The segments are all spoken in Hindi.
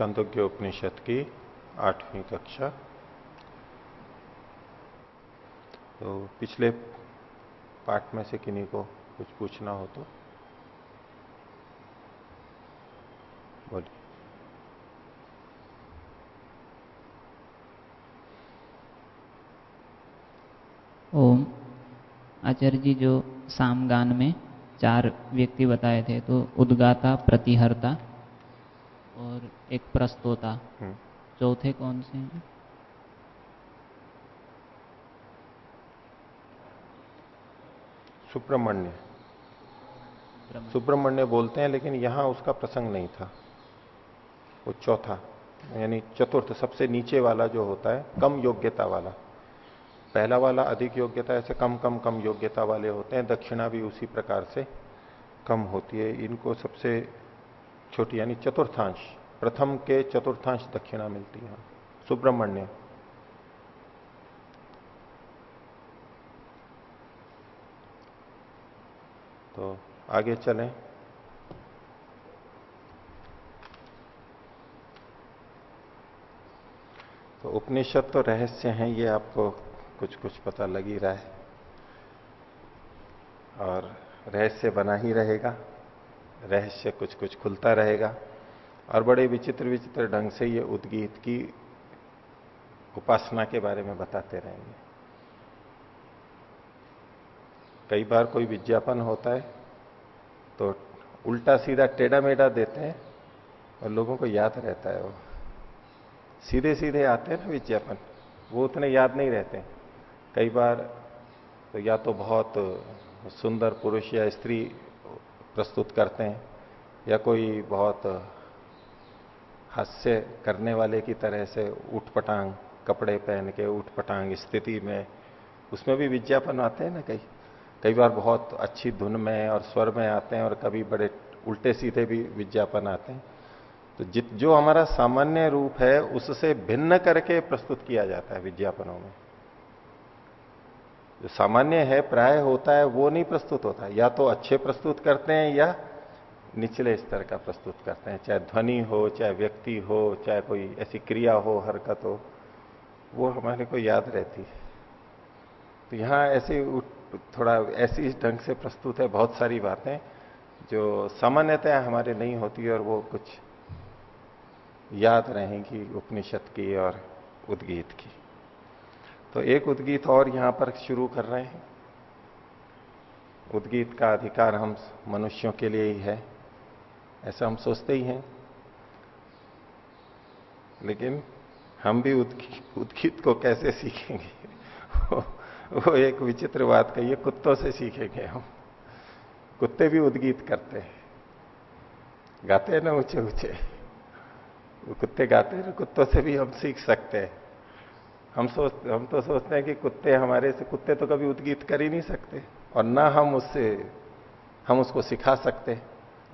छांदोग्य उपनिषद की आठवीं कक्षा। तो पिछले पाठ में से किन्हीं को कुछ पूछना हो तो बोलिए। ओम। आचार्य जी जो सामगान में चार व्यक्ति बताए थे तो उद्गाता प्रतिहरता और एक प्रस्तोता हम्म। चौथे कौन से हैं? सुब्रमण्य। सुब्रमण्य बोलते हैं लेकिन यहाँ उसका प्रसंग नहीं था। वो चौथा यानी चतुर्थ सबसे नीचे वाला जो होता है कम योग्यता वाला। पहला वाला अधिक योग्यता ऐसे कम कम कम योग्यता वाले होते हैं दक्षिणा भी उसी प्रकार से कम होती है। इनको सबसे छोटी यानी चतुर्थांश, प्रथम के चतुर्थांश दक्षिणा मिलती है। सुब्रमण्य। तो आगे चलें। तो उपनिषद तो रहस्य हैं, ये आपको कुछ कुछ पता लग ही रहा है। और रहस्य बना ही रहेगा। रहस्य कुछ कुछ खुलता रहेगा और बड़े विचित्र विचित्र ढंग से ये उद्गीत की उपासना के बारे में बताते रहेंगे। कई बार कोई विज्ञापन होता है तो उल्टा सीधा टेढ़ा मेढ़ा देते हैं और लोगों को याद रहता है वो। सीधे सीधे आते हैं ना विज्ञापन, वो उतने याद नहीं रहते। कई बार तो या तो बहुत सुंदर पुरुष या स्त्री प्रस्तुत करते हैं या कोई बहुत हास्य करने वाले की तरह से उठपटांग कपड़े पहन के उठपटांग स्थिति में, उसमें भी विज्ञापन आते हैं ना कई? कई बार बहुत अच्छी धुन में और स्वर में आते हैं और कभी बड़े उल्टे सीधे भी विज्ञापन आते हैं। तो जित, जो हमारा सामान्य रूप है, उससे भिन्न करके प्रस्तुत किया जाता है विज्ञापनों में। जो सामान्य है, प्राय होता है, वो नहीं प्रस्तुत होता। या तो अच्छे प्रस्तुत करते हैं या निचले स्तर का प्रस्तुत करते हैं। चाहे ध्वनि हो, चाहे व्यक्ति हो, चाहे कोई ऐसी क्रिया हो, हरकत हो, वो हमारे को याद रहती है। तो यहाँ ऐसे थोड़ा ऐसी ढंग से प्रस्तुत है बहुत सारी बातें जो सामान्यतः हमारे नहीं होती और वो कुछ याद रहेंगी उपनिषद की और उद्गीत की। तो एक उद्गीत और यहाँ पर शुरू कर रहे हैं। उद्गीत का अधिकार हम मनुष्यों के लिए ही है, ऐसा हम सोचते ही हैं। लेकिन हम भी उद्गीत को कैसे सीखेंगे? वो एक विचित्र बात कही कुत्तों से सीखेंगे हम। कुत्ते भी उद्गीत करते हैं। गाते हैं ना ऊँचे ऊँचे वो कुत्ते गाते हैं कुत्तों से भी हम सीख सकते हैं। हम सोच, हम तो सोचते हैं कि कुत्ते हमारे से, कुत्ते तो कभी उद्गीत कर ही नहीं सकते। और ना हम उससे, हम उसको सिखा सकते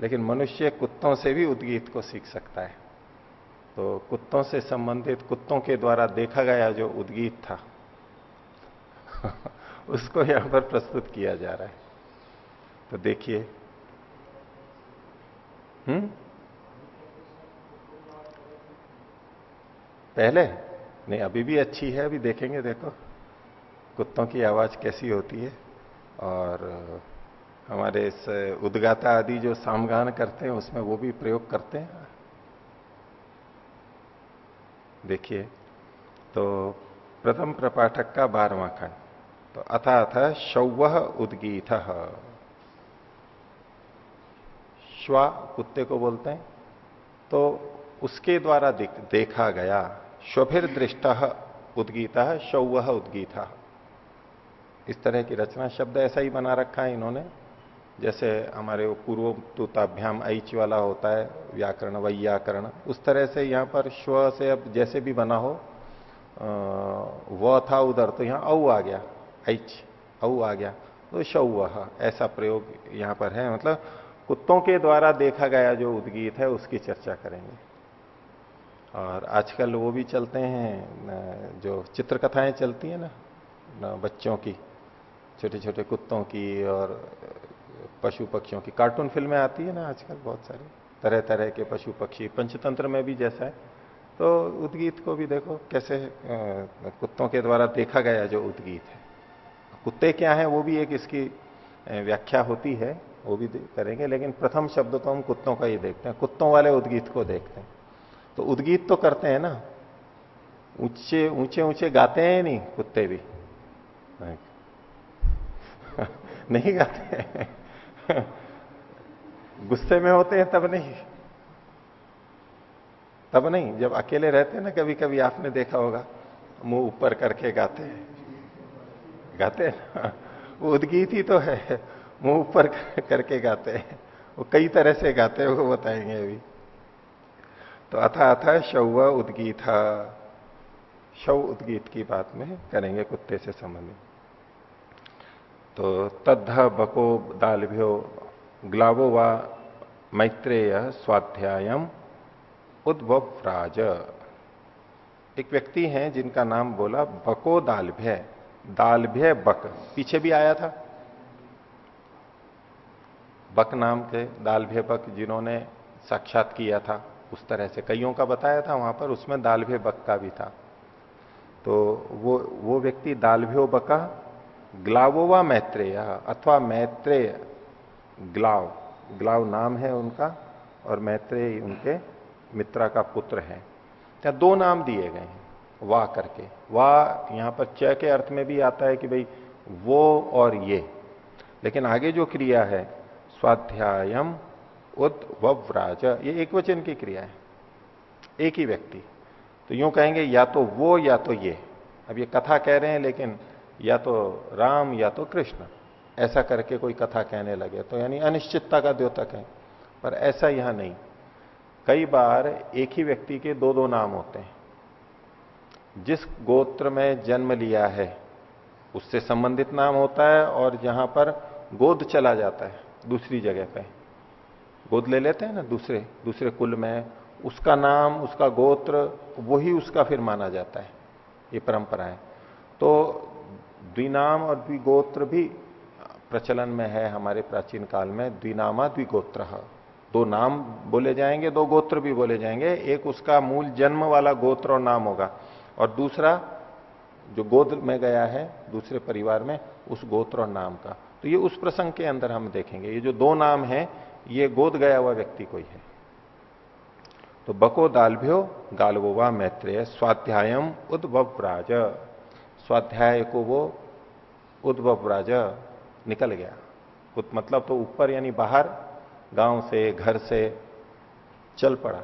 लेकिन मनुष्य कुत्तों से भी उद्गीत को सीख सकता है। तो कुत्तों से संबंधित, कुत्तों के द्वारा देखा गया जो उद्गीत था, उसको यहाँ पर प्रस्तुत किया जा रहा है। तो देखिए। हम्म? पहले? नहीं, अभी भी अच्छी है, अभी देखेंगे, देखो। कुत्तों की आवाज़ कैसी होती है। और हमारे इस उद्गाता आदि जो सामगान करते हैं, उसमें वो भी प्रयोग करते हैं। देखिए तो प्रथम प्रपाठक का बारवा खंड। तो अथा अथ शौव उद्गीत। श्वा कुत्ते को बोलते हैं। तो उसके द्वारा देखा गया श्वभिर दृष्ट उद्गीता, शौव उद्गीता। इस तरह की रचना, शब्द ऐसा ही बना रखा है इन्होंने, जैसे हमारे पूर्व तुताभ्याम ऐच वाला होता है, व्याकरण, वैयाकरण, उस तरह से यहाँ पर श्व से अब जैसे भी बना हो व था उधर तो यहाँ औ आ गया, ऐच, औ आ गया तो शव, ऐसा प्रयोग यहाँ पर है। मतलब कुत्तों के द्वारा देखा गया जो उद्गीत है, उसकी चर्चा करेंगे। और आजकल वो भी चलते हैं जो चित्रकथाएँ चलती हैं ना बच्चों की छोटे छोटे कुत्तों की और पशु पक्षियों की। कार्टून फ़िल्में आती है ना आजकल बहुत सारी तरह तरह के पशु पक्षी पंचतंत्र में भी जैसा है। तो उद्गीत को भी देखो, कैसे कुत्तों के द्वारा देखा गया जो उद्गीत है। कुत्ते क्या है, वो भी एक इसकी व्याख्या होती है, वो भी करेंगे, लेकिन प्रथम शब्द तो हम कुत्तों का ही देखते हैं। कुत्तों वाले उद्गीत को देखते हैं। तो उद्गीत तो करते हैं ना। ऊँचे ऊँचे ऊँचे गाते हैं नहीं, कुत्ते भी। नहीं गाते गुस्से में होते हैं तब नहीं। तब नहीं, जब अकेले रहते हैं ना कभी कभी आपने देखा होगा, मुँह ऊपर करके गाते हैं। गाते हैं वो उदगीत ही तो है। मुँह ऊपर करके गाते हैं। वो कई तरह से गाते हैं, वो बताएँगे अभी। तो अथा अथा शव उदगीत शव उदगीत की बात में करेंगे कुत्ते से संबंधित। तो तद्ध बको दालभ्यो ग्लावो व मैत्रेय स्वाध्यायम उद्भव राज एक व्यक्ति हैं जिनका नाम बोला बको दालभ्य। दालभ्य बक। पीछे भी आया था। बक नाम के दालभ्य बक जिन्होंने साक्षात किया था। उस तरह से। कईयों का बताया था वहाँ पर, उसमें दालभ्य बक का भी था। तो वो वो व्यक्ति दालभ्यो बका ग्लावोवा मैत्रेय अथवा मैत्रेय ग्लाव। ग्लाव नाम है उनका और मैत्रेय उनके मित्रा का पुत्र है। क्या दो नाम दिए गए हैं वाह करके। वाह यहाँ पर च के अर्थ में भी आता है कि भाई वो और ये। लेकिन आगे जो क्रिया है, स्वाध्यायम उद्वव्राज ये एक वचन की क्रिया है। एक ही व्यक्ति। तो यूँ कहेंगे, या तो वो, या तो ये। अब ये कथा कह रहे हैं, लेकिन या तो राम, या तो कृष्ण। ऐसा करके कोई कथा कहने लगे। तो यानी अनिश्चितता का द्योतक है। पर ऐसा यहाँ नहीं। कई बार एक ही व्यक्ति के दो दो नाम होते हैं। जिस गोत्र में जन्म लिया है, उससे संबंधित नाम होता है और जहाँ पर गोद चला जाता है, दूसरी जगह पे। गोद ले लेते हैं ना, दूसरे दूसरे कुल में उसका नाम, उसका गोत्र, वही उसका फिर माना जाता है। ये परंपरा है। तो द्विनाम और द्विगोत्र भी प्रचलन में है हमारे प्राचीन काल में। द्विनामा, द्विगोत्र। दो नाम बोले जाएँगे, दो गोत्र भी बोले जाएँगे। एक उसका मूल जन्म वाला गोत्र और नाम होगा। और दूसरा, जो गोद में गया है, दूसरे परिवार में, उस गोत्र और नाम का। तो ये उस प्रसंग के अंदर हम देखेंगे। ये जो दो नाम है ये गोद गया हुआ व्यक्ति कोई है। तो बको दालभ्यो गालवोवा मैत्रेय, स्वाध्यायम उद्भवराज स्वाध्याय को वो उद्भवराज निकल गया। मतलब तो ऊपर यानी बाहर, गाँव से, घर से चल पड़ा,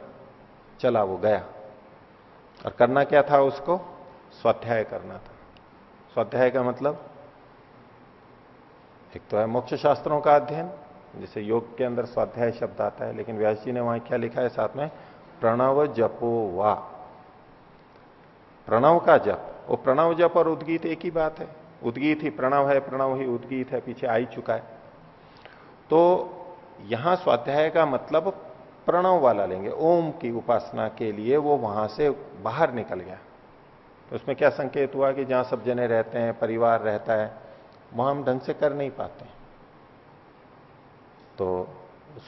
चला वो गया। और करना क्या था उसको? स्वाध्याय करना था। स्वाध्याय का मतलब एक तो है मोक्ष शास्त्रों का अध्ययन जैसे योग के अंदर स्वाध्याय शब्द आता है, लेकिन व्यास जी ने वहाँ क्या लिखा है साथ में? प्रणव जपो वा। प्रणव का जप। वो प्रणव जप और उद्गीत एक ही बात है। उद्गीत ही प्रणव है, प्रणव ही उद्गीत है, पीछे आ ही चुका है। तो यहाँ स्वाध्याय का मतलब प्रणव वाला लेंगे। ओम की उपासना के लिए वो वहाँ से बाहर निकल गया। तो उसमें क्या संकेत हुआ कि जहाँ सब जने रहते हैं, परिवार रहता है, वहाँ हम ढंग से कर नहीं पाते। तो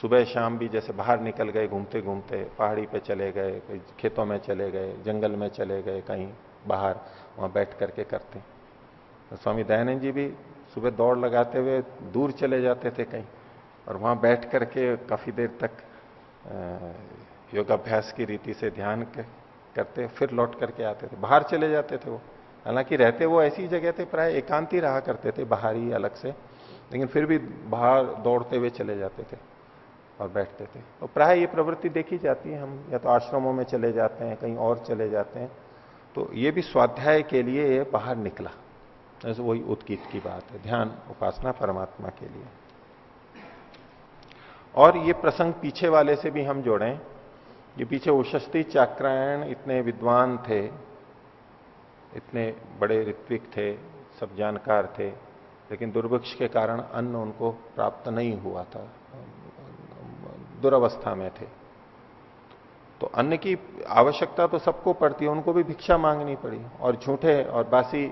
सुबह शाम भी जैसे बाहर निकल गए घूमते घूमते, पहाड़ी पे चले गए खेतों में चले गए, जंगल में चले गए, कहीं बाहर वहाँ बैठ करके करते। तो स्वामी दयानंद जी भी सुबह दौड़ लगाते हुए दूर चले जाते थे कहीं, और वहाँ बैठ करके काफ़ी देर तक योगाभ्यास की रीति से ध्यान करते, फिर लौट करके आते थे। बाहर चले जाते थे वो। हालाँकि रहते वो ऐसी जगह थे, प्राय एकांति रहा करते थे, बाहर ही अलग से। लेकिन फिर भी बाहर दौड़ते हुए चले जाते थे और बैठते थे। और प्राय ये प्रवृत्ति देखी जाती है, हम या तो आश्रमों में चले जाते हैं, कहीं और चले जाते हैं। तो ये भी स्वाध्याय के लिए ये बाहर निकला। जैसे वही उत्कीत की बात है, ध्यान, उपासना परमात्मा के लिए। और ये प्रसंग पीछे वाले से भी हम जोड़ें। ये पीछे उशस्ती चाक्रायण इतने विद्वान थे, इतने बड़े ऋत्विक थे, सब जानकार थे। लेकिन दुर्भिक्ष के कारण अन्न उनको प्राप्त नहीं हुआ था। दुर्वस्था में थे। तो अन्न की आवश्यकता तो सबको पड़ती है, उनको भी भिक्षा मांगनी पड़ी और झूठे और बासी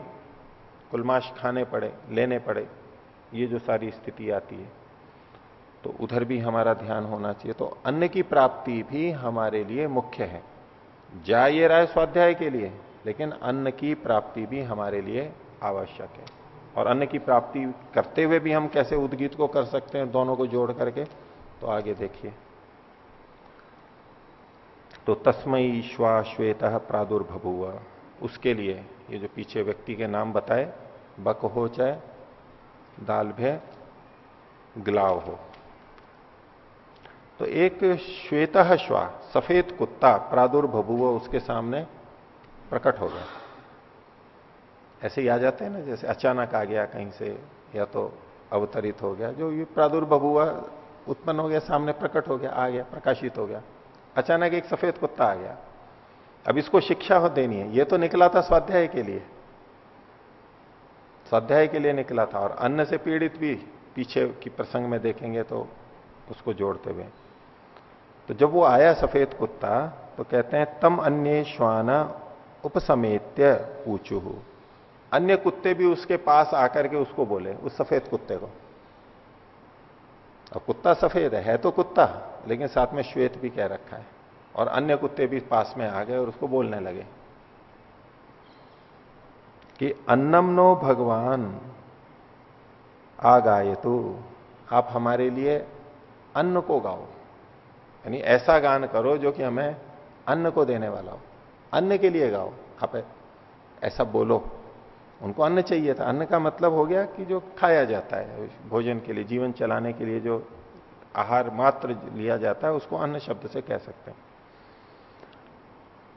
कुलमाश खाने पड़े, लेने पड़े, ये जो सारी स्थिति आती है। तो उधर भी हमारा ध्यान होना चाहिए। तो अन्न की प्राप्ति भी हमारे लिए मुख्य है। जा ये है स्वाध्याय के लिए, लेकिन अन्न की प्राप्ति भी हमारे लिए आवश्यक है। और अन्न की प्राप्ति करते हुए भी हम कैसे उद्गीत को कर सकते हैं, दोनों को जोड़ करके तो आगे देखिए। तो तस्मय श्वेत प्रादुर्भुआ उसके लिए ये जो पीछे व्यक्ति के नाम बताए, बक हो चाहे, दाल भे, ग्लाव हो। तो एक श्वेत श्वा, सफ़ेद कुत्ता प्रादुर्भुव उसके सामने प्रकट हो गया। ऐसे ही आ जाते हैं ना, जैसे अचानक आ गया कहीं से, या तो अवतरित हो गया, जो ये प्रादुर्भुआ उत्पन्न हो गया, सामने प्रकट हो गया, आ गया, प्रकाशित हो गया। अचानक एक सफ़ेद कुत्ता आ गया। अब इसको शिक्षा हो देनी है। ये तो निकला था स्वाध्याय के लिए। स्वाध्याय के लिए निकला था, और अन्न से पीड़ित भी पीछे की प्रसंग में देखेंगे तो उसको जोड़ते हुए। तो जब वो आया सफ़ेद कुत्ता तो कहते हैं, तम अन्य श्वान उपसमेत्य पूछू अन्य कुत्ते भी उसके पास आकर के उसको बोले, उस सफ़ेद कुत्ते को। अब कुत्ता सफ़ेद है है तो कुत्ता, लेकिन साथ में श्वेत भी कह रखा है। और अन्य कुत्ते भी पास में आ गए और उसको बोलने लगे कि अन्नम नो भगवान आ गाए तो आप हमारे लिए अन्न को गाओ। यानी ऐसा गान करो जो कि हमें अन्न को देने वाला हो। अन्न के लिए गाओ। आप ऐसा बोलो। उनको अन्न चाहिए था। अन्न का मतलब हो गया कि जो खाया जाता है, भोजन के लिए, जीवन चलाने के लिए जो आहार मात्र लिया जाता है, उसको अन्न शब्द से कह सकते हैं।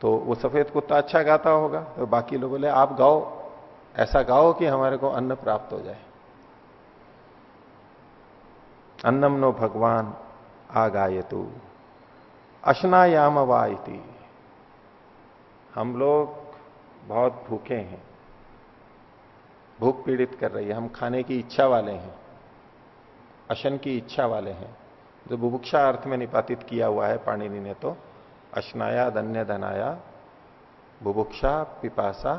तो वो सफ़ेद कुत्ता अच्छा गाता होगा तो बाकी लोग बोले, आप गाओ, ऐसा गाओ कि हमारे को अन्न प्राप्त हो जाए। अन्नम नो भगवान आ गाये तू अशनायाम वाइती हम लोग बहुत भूखे हैं। भूख पीड़ित कर रही है, हम खाने की इच्छा वाले हैं, अशन की इच्छा वाले हैं। जो बुभुक्षा अर्थ में निपातित किया हुआ है पाणिनि ने तो अश्नाया, धन्य धनाया, बुभुक्षा, पिपासा,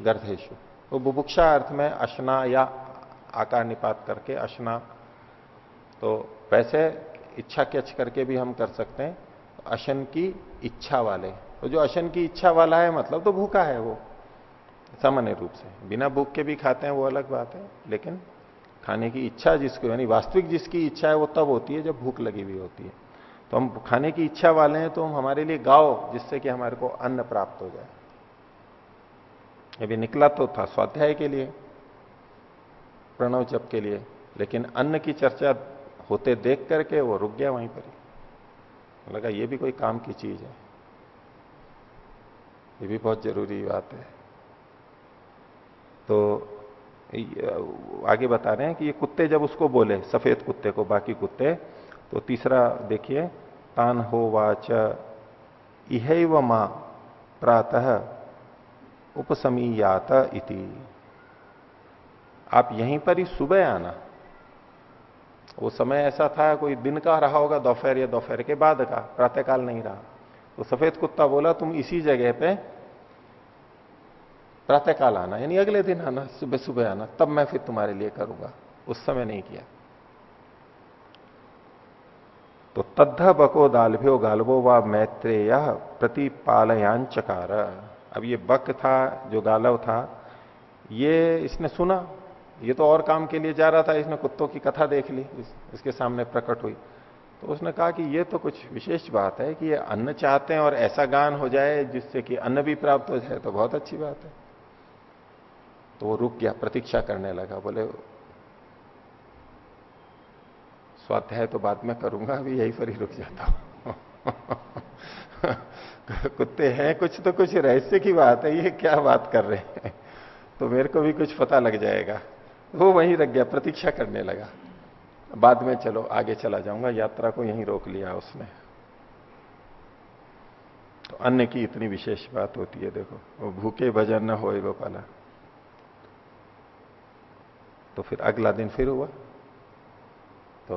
गर्धेशु। वो तो बुभुक्षा अर्थ में अशना या आकार निपात करके अशना तो वैसे इच्छा कैच करके भी हम कर सकते हैं। अशन की इच्छा वाले तो जो अशन की इच्छा वाला है मतलब तो भूखा है वो। सामान्य रूप से। बिना भूख के भी खाते हैं, वो अलग बात है। लेकिन खाने की इच्छा जिसको, यानी वास्तविक जिसकी इच्छा है, वो तब होती है जब भूख लगी हुई होती है। तो हम खाने की इच्छा वाले हैं तो हम हमारे लिए गाओ, जिससे कि हमारे को अन्न प्राप्त हो जाए। अभी निकला तो था स्वाध्याय के लिए, प्रणव जप के लिए, लेकिन अन्न की चर्चा होते देख करके वो रुक गया वहीं पर ही। लगा, ये भी कोई काम की चीज़ है। ये भी बहुत ज़रूरी बात है। तो आगे बता रहे हैं कि ये कुत्ते जब उसको बोले, सफ़ेद कुत्ते को, बाकी कुत्ते तो तीसरा देखिए, तान हो वाच इह व माँ प्रातः उपसमीयात इति। आप यहीं पर ही सुबह आना। वो समय ऐसा था, कोई दिन का रहा होगा, दोपहर या दोपहर के बाद का, प्रातःकाल नहीं रहा। तो सफ़ेद कुत्ता बोला, तुम इसी जगह पे प्रातःकाल आना यानी अगले दिन आना सुबह सुबह आना तब मैं फिर तुम्हारे लिए करूँगा। उस समय नहीं किया। तो तद्ध बको दालभ्यो गालवो व मैत्रेय प्रतिपालयान चकार अब ये बक था जो गालव था ये इसने सुना। ये तो और काम के लिए जा रहा था इसने कुत्तों की कथा देख ली इस, इसके सामने प्रकट हुई। तो उसने कहा कि ये तो कुछ विशेष बात है कि ये अन्न चाहते हैं और ऐसा गान हो जाए जिससे कि अन्न भी प्राप्त हो जाए तो बहुत अच्छी बात है। तो वो रुक गया, प्रतीक्षा करने लगा, बोले, स्वाध्याय तो बाद में करूँगा, अभी यही पर ही रुक जाता हूँ। कुत्ते हैं, कुछ तो कुछ रहस्य की बात है, ये क्या बात कर रहे हैं? तो मेरे को भी कुछ पता लग जाएगा। वो वहीं रख गया, प्रतीक्षा करने लगा। बाद में चलो, आगे चला जाऊँगा, यात्रा को यहीं रोक लिया उसने। तो अन्य की इतनी विशेष बात होती है, देखो, वो भूखे भजन न हो गोपाला। तो फिर अगला दिन फिर हुआ। तो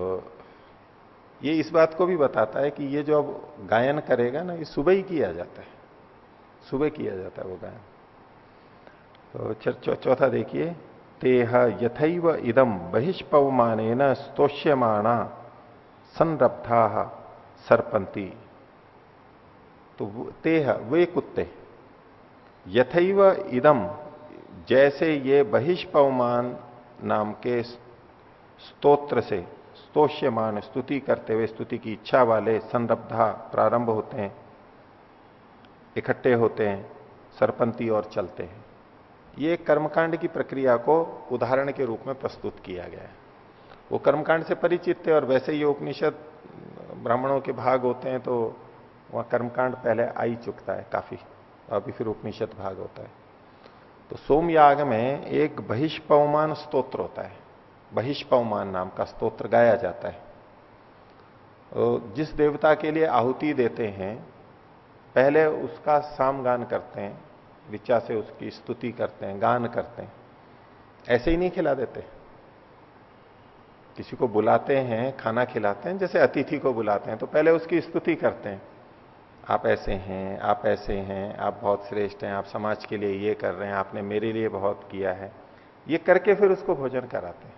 ये इस बात को भी बताता है कि ये जो अब गायन करेगा ना, ये सुबह ही किया जाता है। सुबह किया जाता है वो गायन। तो चौथा देखिए, तेह यथैव इदम बहिष्पवमान स्तोष्यमाणा संरब्धा सरपंती तो तेह, वे कुत्ते, यथैव इदम जैसे ये बहिष्पवमान नाम के स्तोत्र से, स्तोष्यमान, स्तुति करते हुए, स्तुति की इच्छा वाले संरब्धा प्रारंभ होते हैं, इकट्ठे होते हैं, सरपंती और चलते हैं। ये कर्मकांड की प्रक्रिया को उदाहरण के रूप में प्रस्तुत किया गया है। वो कर्मकांड से परिचित थे और वैसे ही उपनिषद, ब्राह्मणों के भाग होते हैं तो वह कर्मकांड पहले आ ही चुकता है, काफ़ी अभी फिर उपनिषद भाग होता है। तो सोमयाग में एक बहिष्पवमान स्तोत्र होता है। बहिष्पवमान नाम का स्तोत्र गाया जाता है। तो जिस देवता के लिए आहुति देते हैं, पहले उसका सामगान करते हैं, ऋचा से उसकी स्तुति करते हैं, गान करते हैं। ऐसे ही नहीं खिला देते। किसी को बुलाते हैं, खाना खिलाते हैं, जैसे अतिथि को बुलाते हैं तो पहले उसकी स्तुति करते हैं। आप ऐसे हैं, आप ऐसे हैं, आप बहुत श्रेष्ठ हैं, आप समाज के लिए ये कर रहे हैं, आपने मेरे लिए बहुत किया है। ये करके फिर उसको भोजन कराते हैं।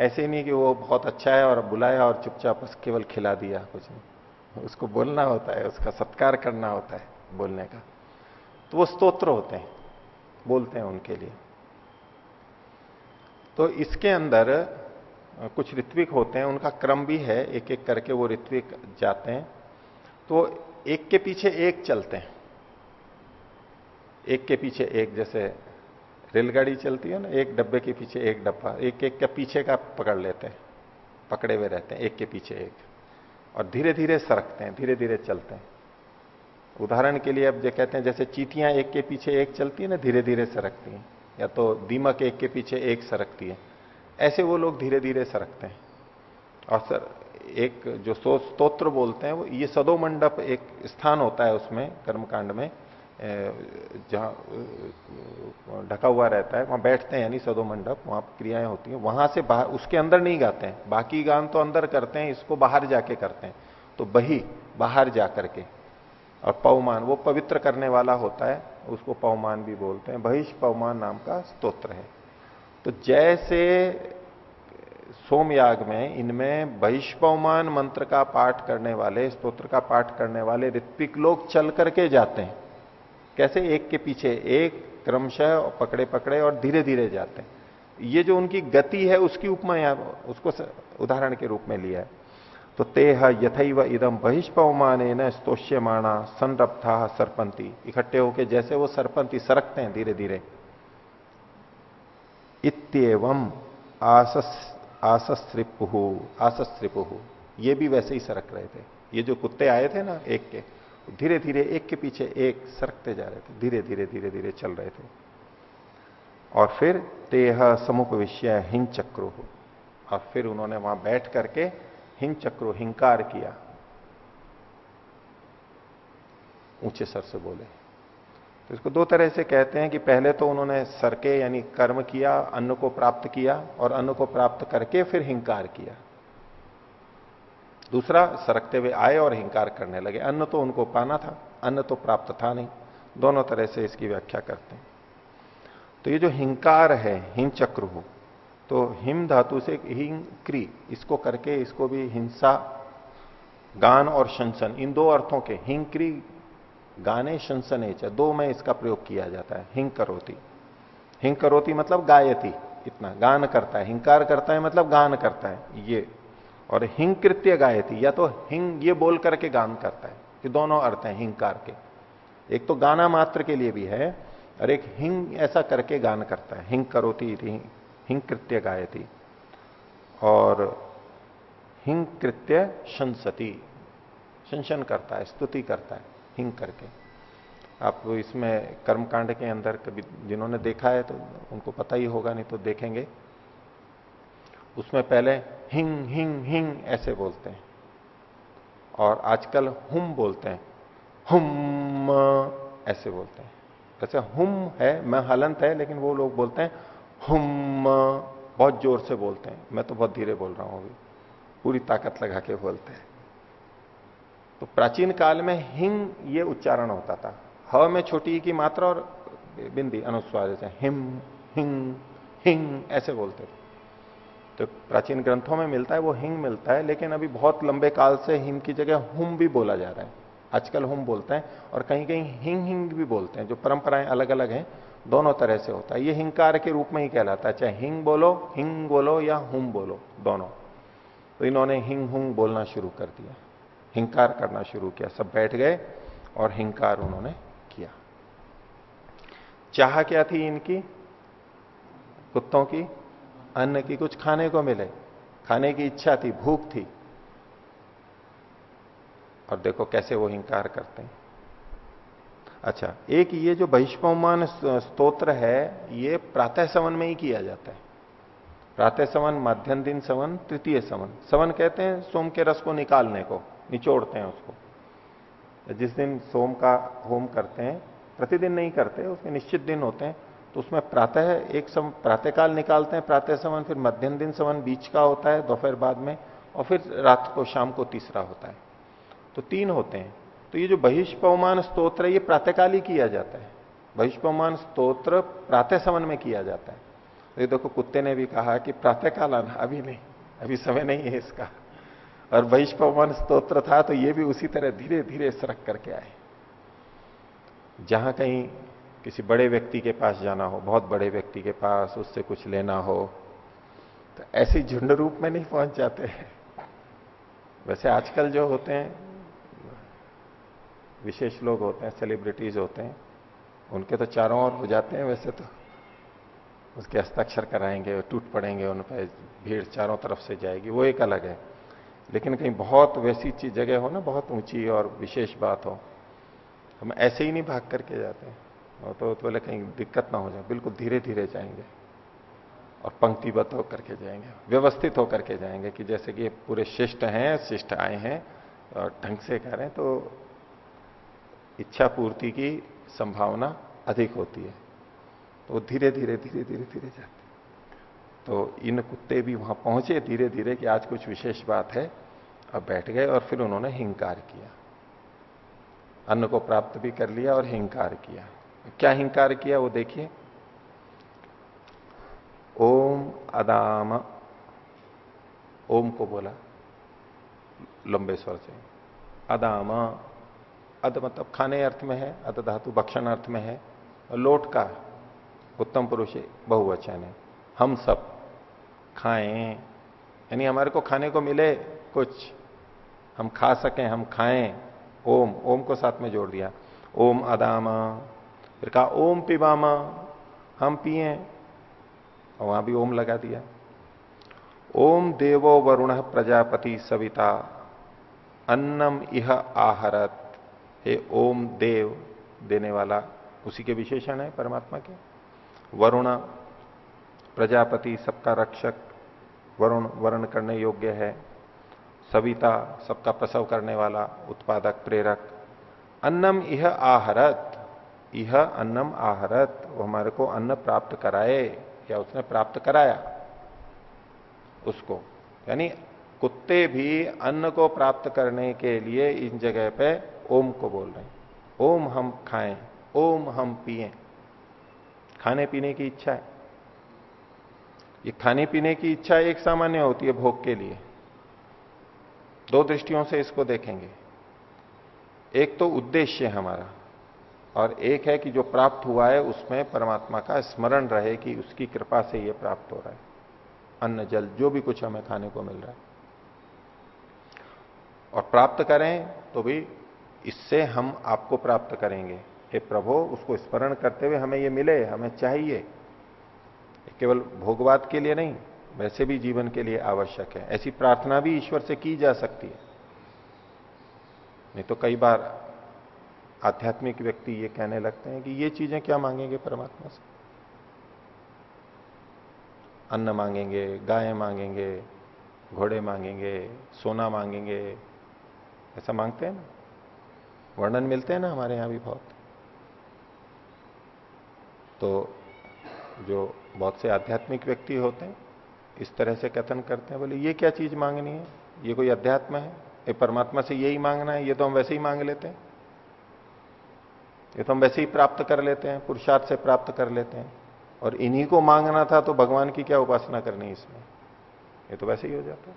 ऐसे नहीं कि वो बहुत अच्छा है और बुलाया और चुपचाप बस केवल खिला दिया, कुछ नहीं। उसको बोलना होता है, उसका सत्कार करना होता है बोलने का। तो वो स्तोत्र होते हैं, बोलते हैं उनके लिए। तो इसके अंदर, कुछ ऋत्विक होते हैं, उनका क्रम भी है एक एक करके वो ऋत्विक जाते हैं। तो एक के पीछे एक चलते हैं। एक के पीछे एक जैसे रेलगाड़ी चलती है ना, एक डब्बे के पीछे एक डब्बा, एक एक के पीछे का पकड़ लेते हैं, पकड़े हुए रहते हैं, एक के पीछे एक। और धीरे धीरे सरकते हैं धीरे धीरे चलते हैं। उदाहरण के लिए अब जो कहते हैं, जैसे चीटियाँ एक के पीछे एक चलती है ना धीरे धीरे सरकती हैं, या तो दीमक एक के पीछे एक सरकती है। ऐसे वो लोग धीरे धीरे सरकते हैं। और सर एक जो स्तोत्र बोलते हैं, वो ये सदो मंडप एक स्थान होता है उसमें, कर्मकांड में जहाँ ढका हुआ रहता है, वहाँ बैठते हैं, यानी सदो मंडप वहाँ क्रियाएँ होती हैं, वहाँ से बाहर, उसके अंदर नहीं गाते हैं, बाकी गान तो अंदर करते हैं, इसको बाहर जाके करते हैं तो बही बाहर जा करके और पवमान, वो पवित्र करने वाला होता है, उसको पवमान भी बोलते हैं बहिष पवमान नाम का स्तोत्र है तो जैसे सोमयाग में इनमें बहिष्पवमान मंत्र का पाठ करने वाले, स्तोत्र का पाठ करने वाले ऋत्विक लोग चल करके जाते हैं। कैसे? एक के पीछे एक, क्रमशः पकड़े पकड़े और धीरे धीरे जाते हैं। ये जो उनकी गति है, उसकी उपमा यहाँ, उसको उदाहरण के रूप में लिया है। तो तेह यथैव इदम बहिष्पवमान न स्तोष्यमाणा संरप्था सरपंती। इकट्ठे होके जैसे वो सरपंती सरकते हैं धीरे धीरे। इतम आसस आसस्त्रिपुहु आसस्त्रिपुहु ये भी वैसे ही सरक रहे थे। ये जो कुत्ते आए थे ना, एक के धीरे धीरे एक के पीछे एक सरकते जा रहे थे। धीरे धीरे धीरे धीरे चल रहे थे। और फिर तेह समुपविश्य हिं चक्रो और फिर उन्होंने वहाँ बैठ करके हिं चक्रो हिंकार किया। ऊँचे सर से बोले तो इसको दो तरह से कहते हैं कि पहले तो उन्होंने सरके यानी कर्म किया, अन्न को प्राप्त किया और अन्न को प्राप्त करके फिर हिंकार किया। दूसरा, सरकते हुए आए और हिंकार करने लगे। अन्न तो उनको पाना था, अन्न तो प्राप्त था नहीं। दोनों तरह से इसकी व्याख्या करते हैं। तो ये जो हिंकार है हिं चक्र हो तो हिम धातु से हिंग क्री, इसको करके इसको भी हिंसा, गान और शंसन, इन दो अर्थों के हिंक्री गाने शंसने च, दो में इसका प्रयोग किया जाता है हिंग करोती हिंग करोती मतलब गायती, इतना, गान करता है, हिंकार करता है मतलब गान करता है, ये। और हिंग कृत्य गायती, या तो हिंग ये बोल करके गान करता है, ये दोनों अर्थ हैं, हिंकार के। एक तो गाना मात्र के लिए भी है, और एक हिंग ऐसा करके गान करता है हिंग करोती हिंग कृत्य गायती। और हिंग कृत्य शंसती, शंसन करता है, स्तुति करता है। हिंग करके। आप इसमें कर्मकांड के अंदर कभी जिन्होंने देखा है तो उनको पता ही होगा, नहीं तो देखेंगे। उसमें पहले हिंग हिंग हिंग ऐसे बोलते हैं। और आजकल हुम बोलते हैं। हुम ऐसे बोलते हैं। वैसे हुम है, मैं हलंत है, लेकिन वो लोग बोलते हैं हुम बहुत ज़ोर से बोलते हैं। मैं तो बहुत धीरे बोल रहा हूँ अभी। पूरी ताकत लगा के बोलते हैं। तो प्राचीन काल में हिंग ये उच्चारण होता था। ह में छोटी की मात्रा और बिंदी अनुस्वार जैसे हिम, हिंग हिंग, ऐसे बोलते थे। तो प्राचीन ग्रंथों में मिलता है, वो हिंग मिलता है, लेकिन अभी बहुत लंबे काल से हिंग की जगह हुम भी बोला जा रहा है। आजकल हुम बोलते हैं और कहीं कहीं हिंग हिंग भी बोलते हैं, जो परंपराएँ अलग अलग हैं, दोनों तरह से होता है। ये हिंकार के रूप में ही कहलाता है, चाहे हिंग बोलो हिंग बोलो या हुम बोलो, दोनों। तो इन्होंने हिंग, हुंग बोलना शुरू कर दिया। हिंकार करना शुरू किया। सब बैठ गए और हिंकार उन्होंने किया। चाह क्या थी इनकी? कुत्तों की? अन्न की कुछ खाने को मिले। खाने की इच्छा थी, भूख थी। और देखो कैसे वो हिंकार करते हैं। अच्छा एक ये जो बहिष्पमान स्तोत्र है, ये प्रातः सवन में ही किया जाता है। प्रातः सवन, मध्यम दिन सवन, तृतीय सवन। सवन कहते हैं सोम के रस को निकालने को। निचोड़ते हैं उसको। जिस दिन सोम का होम करते हैं, प्रतिदिन नहीं करते, उसके निश्चित दिन होते हैं तो उसमें प्रातः, एक सम, प्रातःकाल निकालते हैं, प्रातः समन, फिर मध्यम दिन समन बीच का होता है, दोपहर बाद में, और फिर रात को शाम को तीसरा होता है। तो तीन होते हैं। तो ये जो बहिष्पवमान स्त्रोत्र है, ये प्रातःकाल ही किया जाता है। बहिष्पवमान स्त्रोत्र प्रातः सवन में किया जाता है। देखो, कुत्ते ने भी कहा कि प्रातःकाल आना अभी नहीं, अभी समय नहीं है इसका। और बहिष्पवमान स्त्रोत्र था तो ये भी उसी तरह धीरे धीरे सरक करके आए। जहाँ कहीं किसी बड़े व्यक्ति के पास जाना हो, बहुत बड़े व्यक्ति के पास उससे कुछ लेना हो तो ऐसे झुंड रूप में नहीं पहुँच जाते हैं। वैसे आजकल जो होते हैं, विशेष लोग होते हैं सेलिब्रिटीज होते हैं, उनके तो चारों ओर हो जाते हैं वैसे तो। उसके हस्ताक्षर कराएँगे, टूट पड़ेंगे, उन पर भीड़ चारों तरफ़ से जाएगी, वो एक अलग है। लेकिन कहीं बहुत वैसी चीज़ जगह हो ना, बहुत ऊँची और विशेष बात हो, हम ऐसे ही नहीं भाग करके जाते हैं। तो बोले कहीं दिक्कत ना हो जाए, बिल्कुल धीरे धीरे जाएँगे और पंक्तिबद्ध होकर के जाएँगे, व्यवस्थित होकर के जाएँगे कि जैसे कि पूरे शिष्ट हैं, शिष्ट आए हैं और ढंग से हैं तो इच्छा पूर्ति की संभावना अधिक होती है। तो धीरे धीरे धीरे धीरे धीरे जाते तो इन कुत्ते भी वहाँ पहुँचे धीरे धीरे कि आज कुछ विशेष बात है। अब बैठ गए और फिर उन्होंने हिंकार किया। अन्न को प्राप्त भी कर लिया और हिंकार किया। क्या हिंकार किया वो देखिए। ओम अदाम। ओम को बोला। लंबे स्वर से। अदाम। अद मतलब खाने अर्थ में है, अद धातु भक्षण अर्थ में है। लोट का उत्तम पुरुष बहुवचन है। हम सब। खाएँ। यानी हमारे को खाने को मिले कुछ। हम खा सकें, हम खाएँ। ओम ओम को साथ में जोड़ दिया। ओम अदामा। फिर कहा, ओम पिबामा। हम पिए। और वहाँ भी ओम लगा दिया। ओम देवो वरुण प्रजापति सविता। अन्नम इह आहरत। हे ओम देव, देने वाला उसी के विशेषण है परमात्मा के। वरुण, प्रजापति सबका रक्षक। वरुण, वर्ण करने योग्य है। सविता, सबका प्रसव करने वाला, उत्पादक, प्रेरक। अन्नम इह आहरत यह अन्नम आहरत, वो हमारे को अन्न प्राप्त कराए, या उसने प्राप्त कराया उसको। यानी कुत्ते भी अन्न को प्राप्त करने के लिए इन जगह पे ओम को बोल रहे हैं। ओम हम खाएँ, ओम हम पिए। खाने पीने की इच्छा है। ये खाने पीने की इच्छा एक सामान्य होती है भोग के लिए। दो दृष्टियों से इसको देखेंगे। एक तो उद्देश्य है हमारा, और एक है कि जो प्राप्त हुआ है उसमें परमात्मा का स्मरण रहे कि उसकी कृपा से यह प्राप्त हो रहा है। अन्न, जल, जो भी कुछ हमें खाने को मिल रहा है। और प्राप्त करें तो भी इससे हम आपको प्राप्त करेंगे। हे प्रभु, उसको स्मरण करते हुए हमें ये मिले, हमें चाहिए। केवल भोगवाद के लिए नहीं, वैसे भी जीवन के लिए आवश्यक है। ऐसी प्रार्थना भी ईश्वर से की जा सकती है। नहीं तो कई बार आध्यात्मिक व्यक्ति ये कहने लगते हैं कि ये चीज़ें क्या मांगेंगे परमात्मा से? अन्न मांगेंगे, गाय मांगेंगे, घोड़े मांगेंगे, सोना मांगेंगे, ऐसा मांगते हैं ना? वर्णन मिलते हैं ना हमारे यहाँ भी बहुत? तो जो बहुत से आध्यात्मिक व्यक्ति होते हैं, इस तरह से कथन करते हैं, बोले, ये क्या चीज़ मांगनी है? ये कोई अध्यात्म है? ये परमात्मा से यही मांगना है? ये तो हम वैसे ही मांग लेते हैं। ये तो हम वैसे ही प्राप्त कर लेते हैं, पुरुषार्थ से प्राप्त कर लेते हैं। और इन्हीं को मांगना था तो भगवान की क्या उपासना करनी इसमें? ये तो वैसे ही हो जाता है।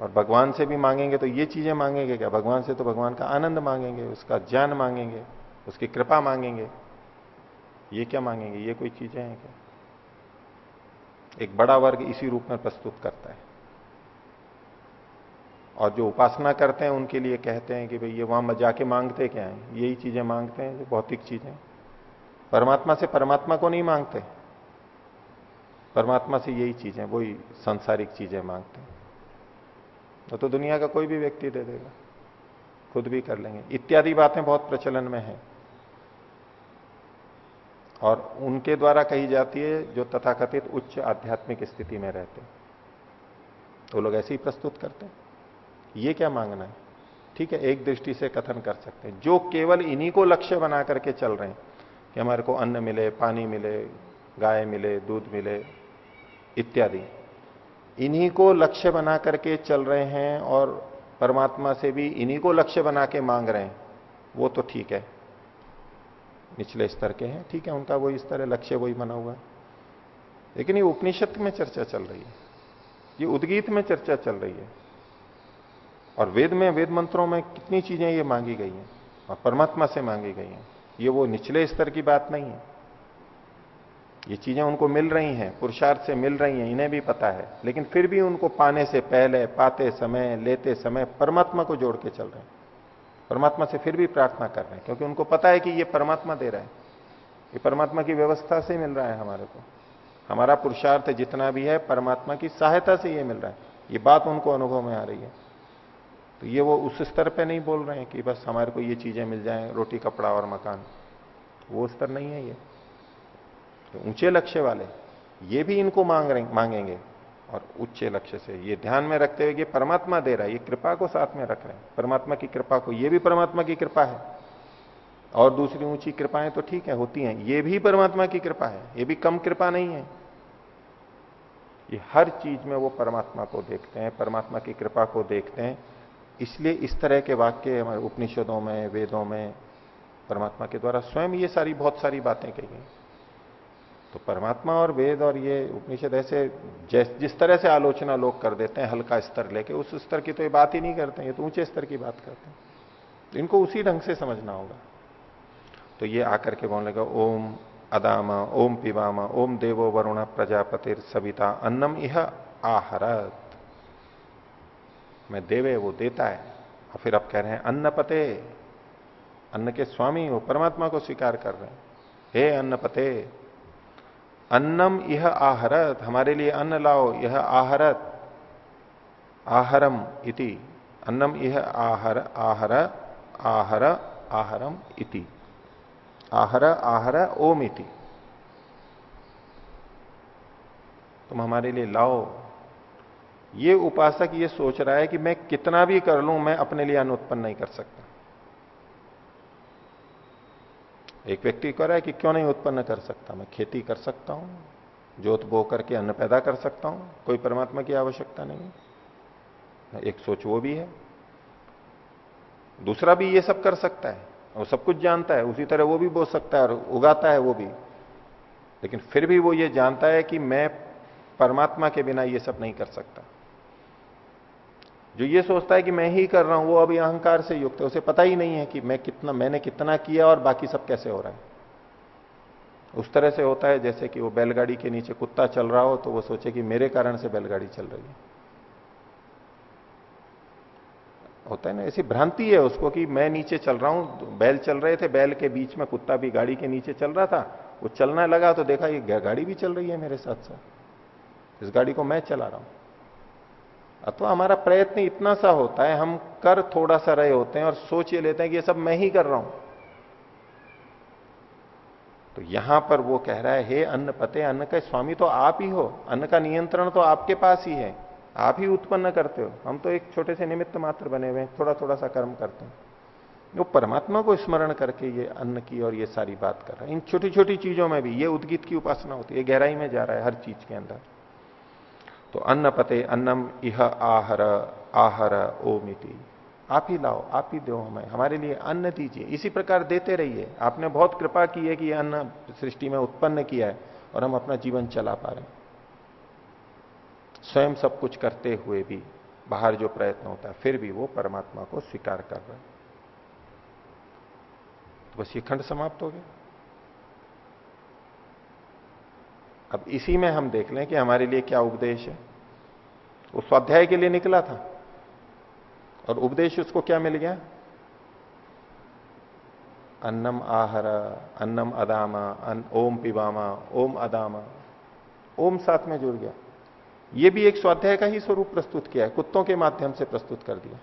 और भगवान से भी मांगेंगे तो ये चीज़ें मांगेंगे क्या? भगवान से तो भगवान का आनंद मांगेंगे, उसका ज्ञान मांगेंगे, उसकी कृपा मांगेंगे। ये क्या मांगेंगे? ये कोई चीज़ें हैं क्या? एक बड़ा वर्ग इसी रूप में प्रस्तुत करता है। और जो उपासना करते हैं उनके लिए कहते हैं कि भाई ये वहाँ जाके मांगते क्या है? यही चीज़ें मांगते हैं जो भौतिक चीज़ें परमात्मा से परमात्मा को नहीं मांगते। परमात्मा से यही चीज़ें वही सांसारिक चीज़ें मांगते हैं। तो, तो दुनिया का कोई भी व्यक्ति दे देगा। खुद भी कर लेंगे। इत्यादि बातें बहुत प्रचलन में है। और उनके द्वारा कही जाती है जो तथाकथित उच्च आध्यात्मिक स्थिति में रहते हैं। तो लोग ऐसे ही प्रस्तुत करते हैं। ये क्या मांगना है? ठीक है, एक दृष्टि से कथन कर सकते हैं। जो केवल इन्हीं को लक्ष्य बना करके चल रहे हैं कि हमारे को अन्न मिले, पानी मिले, गाय मिले, दूध मिले, इत्यादि। इन्हीं को लक्ष्य बना करके चल रहे हैं और परमात्मा से भी इन्हीं को लक्ष्य बना के मांग रहे हैं। वो तो ठीक है। निचले स्तर के हैं। ठीक है, उनका वही स्तर है लक्ष्य वही बना हुआ है। लेकिन ये उपनिषद में चर्चा चल रही है। ये उदगीत में चर्चा चल रही है। और वेद में, वेद मंत्रों में कितनी चीज़ें ये मांगी गई हैं और परमात्मा से मांगी गई हैं। ये वो निचले स्तर की बात नहीं है। ये चीज़ें उनको मिल रही हैं, पुरुषार्थ से मिल रही हैं, इन्हें भी पता है। लेकिन फिर भी उनको पाने से पहले, पाते समय, लेते समय परमात्मा को जोड़ के चल रहे हैं। परमात्मा से फिर भी प्रार्थना कर रहे हैं, क्योंकि उनको पता है कि ये परमात्मा दे रहा है। ये परमात्मा की व्यवस्था से मिल रहा है हमारे को। हमारा पुरुषार्थ जितना भी है, परमात्मा की सहायता से ये मिल रहा है। ये बात उनको अनुभव में आ रही है। तो ये वो उस स्तर पे नहीं बोल रहे हैं कि बस हमारे को ये चीज़ें मिल जाएँ, रोटी, कपड़ा और मकान। वो स्तर नहीं है ये। तो ऊँचे लक्ष्य वाले, ये भी इनको मांग रहे, मांगेंगे। और उच्च लक्ष्य से ये ध्यान में रखते हुए कि परमात्मा दे रहा है, ये कृपा को साथ में रख रहे हैं। परमात्मा की कृपा को, ये भी परमात्मा की कृपा है। और दूसरी ऊँची कृपाएँ तो ठीक है, होती हैं। ये भी परमात्मा की कृपा है, ये भी कम कृपा नहीं है। ये हर चीज़ में वो परमात्मा को देखते हैं, परमात्मा की कृपा को देखते हैं। इसलिए इस तरह के वाक्य हमारे उपनिषदों में, वेदों में परमात्मा के द्वारा स्वयं ये सारी, बहुत सारी बातें कही गई। तो परमात्मा और वेद और ये उपनिषद ऐसे जिस तरह से आलोचना लोग कर देते हैं, हल्का स्तर लेके, उस स्तर की तो ये बात ही नहीं करते ये तो ऊँचे स्तर की बात करते हैं। तो इनको उसी ढंग से समझना होगा। तो ये आकर के बोलने लगा, ओम अदामा, ओम पिवामा ओम देवो वरुण प्रजापतिर सविता अन्नम यह आहरत। मैं देवे, वो देता है। और फिर आप कह रहे हैं अन्न पते अन्न के स्वामी हो, परमात्मा को स्वीकार कर रहे हैं। हे अन्न पते अन्नम यह आहरत, हमारे लिए अन्न लाओ, यह आहरत, आहरम इति। अन्नम यह आहर आहर आहर, आहरम इति। आहर आहर, ओम इति। तुम हमारे लिए लाओ। ये उपासक ये सोच रहा है कि मैं कितना भी कर लूँ, मैं अपने लिए अन्न उत्पन्न नहीं कर सकता। एक व्यक्ति कह रहा है कि क्यों नहीं उत्पन्न कर सकता? मैं खेती कर सकता हूँ, जोत बो करके अन्न पैदा कर सकता हूँ, कोई परमात्मा की आवश्यकता नहीं। एक सोच वो भी है। दूसरा भी ये सब कर सकता है वो सब कुछ जानता है, उसी तरह वो भी बो सकता है और उगाता है वो भी। लेकिन फिर भी वो ये जानता है कि मैं परमात्मा के बिना ये सब नहीं कर सकता। जो ये सोचता है कि मैं ही कर रहा हूँ, वो अभी अहंकार से युक्त है। उसे पता ही नहीं है कि मैं कितना, मैंने कितना किया और बाकी सब कैसे हो रहा है। उस तरह से होता है, जैसे कि वो बैलगाड़ी के नीचे कुत्ता चल रहा हो तो वो सोचे कि मेरे कारण से बैलगाड़ी चल रही है। होता है ना, ऐसी भ्रांति है उसको कि मैं नीचे चल रहा हूँ, बैल चल रहे थे, बैल के बीच में कुत्ता भी गाड़ी के नीचे चल रहा था, वो चलना लगा तो देखा ये गाड़ी भी चल रही है मेरे साथ साथ इस गाड़ी को मैं चला रहा हूँ। अथवा हमारा प्रयत्न इतना सा होता है, हम कर थोड़ा सा रहे होते हैं और सोच ये लेते हैं कि ये सब मैं ही कर रहा हूँ। तो यहाँ पर वो कह रहा है, हे अन्न पते, अन्न का स्वामी तो आप ही हो। अन्न का नियंत्रण तो आपके पास ही है। आप ही उत्पन्न करते हो। हम तो एक छोटे से निमित्त मात्र बने हुए हैं थोड़ा थोड़ा सा कर्म करते हैं। वो परमात्मा को स्मरण करके ये अन्न की और ये सारी बात कर रहा है। इन छोटी छोटी चीज़ों में भी ये उद्गीत की उपासना होती है। गहराई में जा रहा है हर चीज़ के अंदर। तो अन्न पते अन्नम इह आहर आहर ओमिति। आप ही लाओ, आप ही दो हमें। हमारे लिए अन्न दीजिए। इसी प्रकार देते रहिए। आपने बहुत कृपा की है कि अन्न सृष्टि में उत्पन्न किया है और हम अपना जीवन चला पा रहे हैं। स्वयं सब कुछ करते हुए भी बाहर जो प्रयत्न होता है, फिर भी वो परमात्मा को स्वीकार कर रहे है। तो बस ये खंड समाप्त हो गया। अब इसी में हम देख लें कि हमारे लिए क्या उपदेश है। वो स्वाध्याय के लिए निकला था। और उपदेश उसको क्या मिल गया? अन्नम आहर अन्नम अदामा अन, ओम पिबामा ओम अदामा। ओम साथ में जुड़ गया। ये भी एक स्वाध्याय का ही स्वरूप प्रस्तुत किया है कुत्तों के माध्यम से प्रस्तुत कर दिया।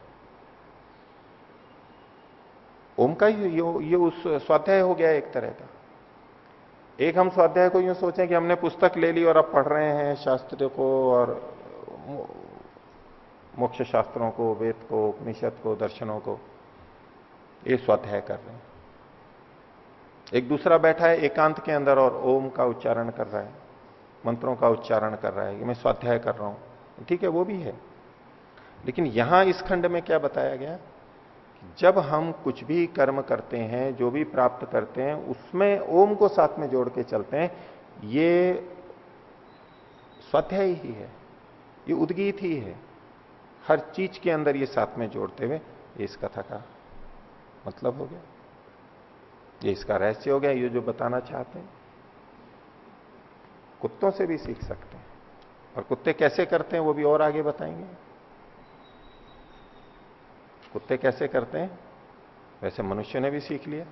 ओम का ही ये, ये उस स्वाध्याय हो गया एक तरह का। एक हम स्वाध्याय को यूँ सोचें कि हमने पुस्तक ले ली और अब पढ़ रहे हैं शास्त्र को और मोक्ष शास्त्रों को, वेद को, उपनिषद को, दर्शनों को ये स्वाध्याय कर रहे हैं। एक दूसरा बैठा है, एकांत के अंदर और ओम का उच्चारण कर रहा है, मंत्रों का उच्चारण कर रहा है कि मैं स्वाध्याय कर रहा हूँ। ठीक है, वो भी है। लेकिन यहाँ इस खंड में क्या बताया गया? जब हम कुछ भी कर्म करते हैं, जो भी प्राप्त करते हैं, उसमें ओम को साथ में जोड़ के चलते हैं, ये स्वाध्याय ही है। ये उद्गीत ही है। हर चीज़ के अंदर ये साथ में जोड़ते हुए इस कथा का मतलब हो गया। ये इसका रहस्य हो गया, ये जो बताना चाहते हैं। कुत्तों से भी सीख सकते हैं। और कुत्ते कैसे करते हैं वो भी और आगे बताएँगे। कुत्ते कैसे करते हैं? वैसे मनुष्य ने भी सीख लिया।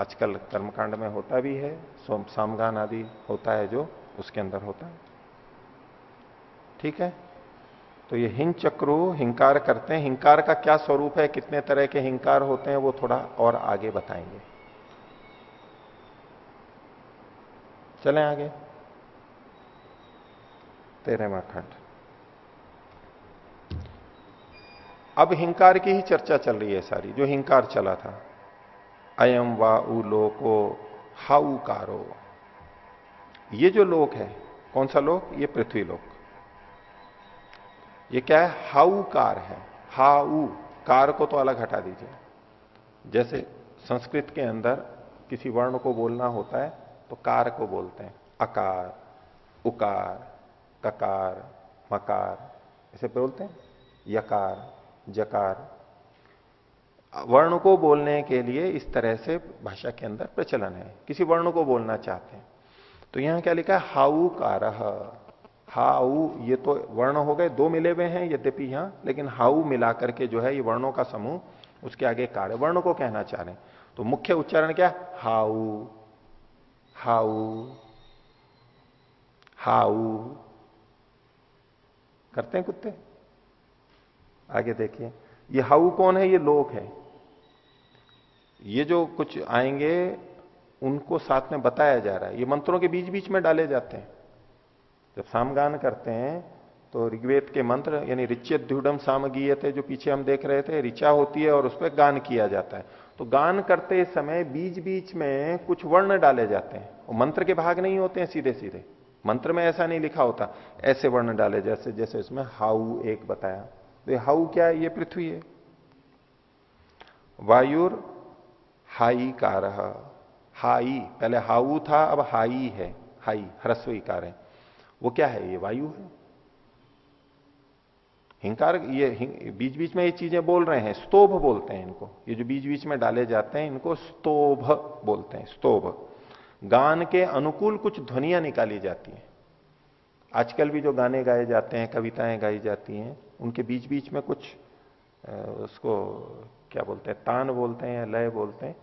आजकल कर्मकांड में होता भी है, सोम सामगान आदि होता है जो उसके अंदर होता है। ठीक है? तो ये हिंग चक्रु हिंकार करते हैं। हिंकार का क्या स्वरूप है? कितने तरह के हिंकार होते हैं? वो थोड़ा और आगे बताएँगे। चलें आगे। तेरहवा खंड अब हिंकार की ही चर्चा चल रही है सारी, जो हिंकार चला था। अयम वा उ लोको हाउकारो ये जो लोक है, कौन सा लोक? ये पृथ्वी लोक। ये क्या है? हाउ कार है। हाउ, कार को तो अलग हटा दीजिए। जैसे संस्कृत के अंदर किसी वर्ण को बोलना होता है तो कार को बोलते हैं। अकार, उकार, ककार, मकार ऐसे बोलते हैं। यकार, जकार। वर्ण को बोलने के लिए इस तरह से भाषा के अंदर प्रचलन है। किसी वर्ण को बोलना चाहते हैं। तो यहाँ क्या लिखा है? हाउ कार। हाउ, ये तो वर्ण हो गए, दो मिले हुए हैं यद्यपि यहाँ, लेकिन हाउ मिलाकर के जो है ये वर्णों का समूह, उसके आगे कार वर्ण को कहना चाह रहे तो मुख्य उच्चारण क्या? हाउ हाउ हाउ। करते हैं कुत्ते? आगे देखिए। ये हाउ कौन है? ये लोग है। ये जो कुछ आएँगे, उनको साथ में बताया जा रहा है। ये मंत्रों के बीच बीच में डाले जाते हैं। जब सामगान करते हैं तो ऋग्वेद के मंत्र, यानी रिच्यत द्युडम सामगीयते, जो पीछे हम देख रहे थे, ऋचा होती है और उस पर गान किया जाता है। तो गान करते समय बीच बीच में कुछ वर्ण डाले जाते हैं। वो मंत्र के भाग नहीं होते हैं सीधे सीधे मंत्र में ऐसा नहीं लिखा होता, ऐसे वर्ण डाले जैसे जैसे इसमें हाउ एक बताया। तो हाउ क्या है? ये पृथ्वी है। वायुर हाई कार हाई, पहले हाउ था, अब हाई है। हाई, ह्रस्वी कार है वो क्या है? ये वायु है। हिंकार, ये बीच बीच में ये चीज़ें बोल रहे हैं, स्तोभ बोलते हैं इनको। ये जो बीच बीच में डाले जाते हैं, इनको स्तोभ बोलते हैं, स्तोभ। गान के अनुकूल कुछ ध्वनियाँ निकाली जाती हैं। आजकल भी जो गाने गाए जाते हैं, कविताएँ गाई जाती हैं, उनके बीच बीच में कुछ उसको क्या बोलते हैं, तान बोलते हैं लय बोलते हैं,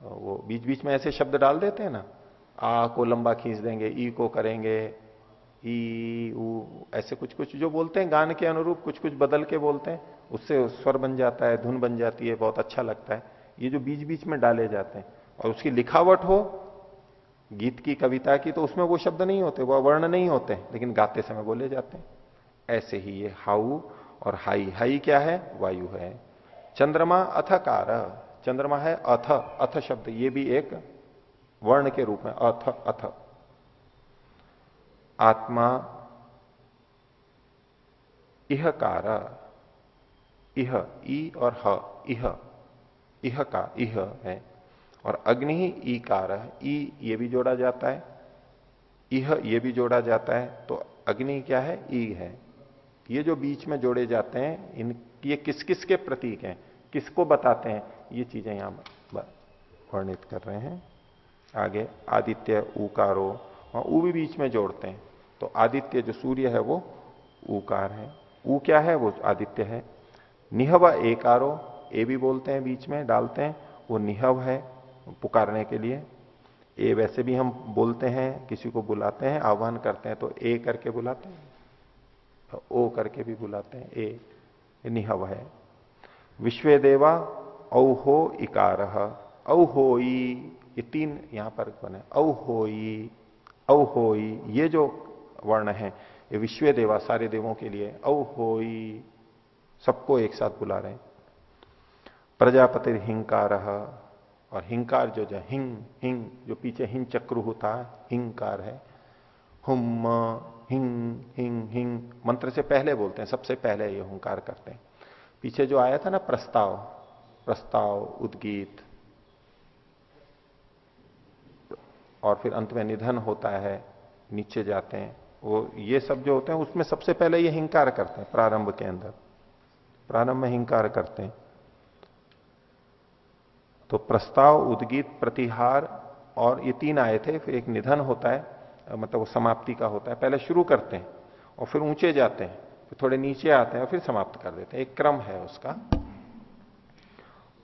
वो बीच बीच में ऐसे शब्द डाल देते हैं ना? आ को लंबा खींच देंगे, ई को करेंगे ई ऊ ऐसे कुछ कुछ जो बोलते हैं, गान के अनुरूप कुछ कुछ बदल के बोलते हैं, उससे स्वर बन जाता है, धुन बन जाती है, बहुत अच्छा लगता है। ये जो बीच बीच में डाले जाते हैं, और उसकी लिखावट हो, गीत की, कविता की तो उसमें वो शब्द नहीं होते, वो वर्ण नहीं होते, लेकिन गाते समय बोले जाते हैं। ऐसे ही ये हाउ और हाई हाई क्या है? वायु है। चंद्रमा अथकार, चंद्रमा है अथ अथ शब्द, ये भी एक वर्ण के रूप में, अथ अथ। आत्मा इहकार, इह, ई और ह, इह इह का, इह है। और अग्नि ही ई कार ई ये भी जोड़ा जाता है, इह ये भी जोड़ा जाता है तो अग्नि क्या है? ई है। ये जो बीच में जोड़े जाते हैं, इन, ये किस किस के प्रतीक हैं? किसको बताते हैं? ये चीज़ें यहाँ वर्णित कर रहे हैं। आगे, आदित्य, ऊकारो वहाँ ऊ भी बीच में जोड़ते हैं। तो आदित्य जो सूर्य है वो ऊकार है। ऊ क्या है? वो आदित्य है। निहव एकारो, ए भी बोलते हैं बीच में, डालते हैं। वो निहव है पुकारने के लिए। ए वैसे भी हम बोलते हैं, किसी को बुलाते हैं, आह्वान करते हैं तो ए करके बुलाते हैं। ओ करके भी बुलाते हैं। ए निहव है। विश्व देवा औहो इकार। औहोई, ये तीन यहाँ पर बने। औहोई औहोई ये जो वर्ण है, ये विश्व देवा, सारे देवों के लिए औहोई सबको एक साथ बुला रहे हैं। प्रजापति हिंकार, और हिंकार जो जो हिंग हिंग, जो पीछे हिंग चक्रु होता है, हिंकार है। हुम हिंग हिंग हिंग, मंत्र से पहले बोलते हैं, सबसे पहले ये हुंकार करते हैं। पीछे जो आया था ना, प्रस्ताव प्रस्ताव, उद्गीत और फिर अंत में निधन होता है, नीचे जाते हैं। वो ये सब जो होते हैं, उसमें सबसे पहले ये हिंकार करते हैं, प्रारंभ के अंदर। प्रारंभ में हिंकार करते हैं। तो प्रस्ताव, उद्गीत, प्रतिहार और ये तीन आए थे, फिर एक निधन होता है मतलब वो समाप्ति का होता है। पहले शुरू करते हैं और फिर ऊँचे जाते हैं, फिर थोड़े नीचे आते हैं और फिर समाप्त कर देते हैं। एक क्रम है उसका।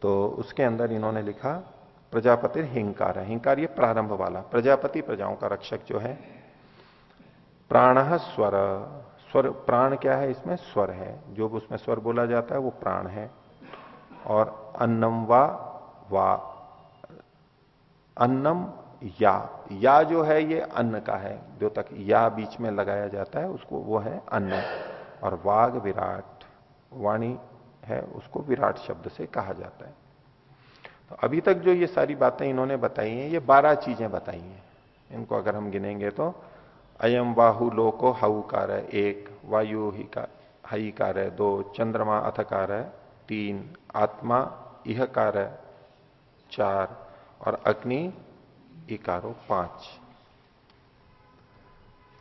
तो उसके अंदर इन्होंने लिखा प्रजापति हिंकार है। हिंकार ये प्रारंभ वाला। प्रजापति प्रजाओं का रक्षक जो है, प्राण स्वर। स्वर, प्राण क्या है? इसमें स्वर है। जो उसमें स्वर बोला जाता है, वो प्राण है। और अन्नम वा वा। अन्नम या। या जो है, ये अन्न का है। जो तक या बीच में लगाया जाता है, उसको वो है अन्न। और वाग विराट। वाणी है, उसको विराट शब्द से कहा जाता है। तो अभी तक जो ये सारी बातें इन्होंने बताई हैं, ये बारह चीज़ें बताई हैं। इनको अगर हम गिनेंगे तो अयम बाहु लोको हाउकार है एक, वायु ही का, हई कार है दो, चंद्रमा अथकार है तीन, आत्मा इह कार है चार, और अग्नि इकारो पाँच।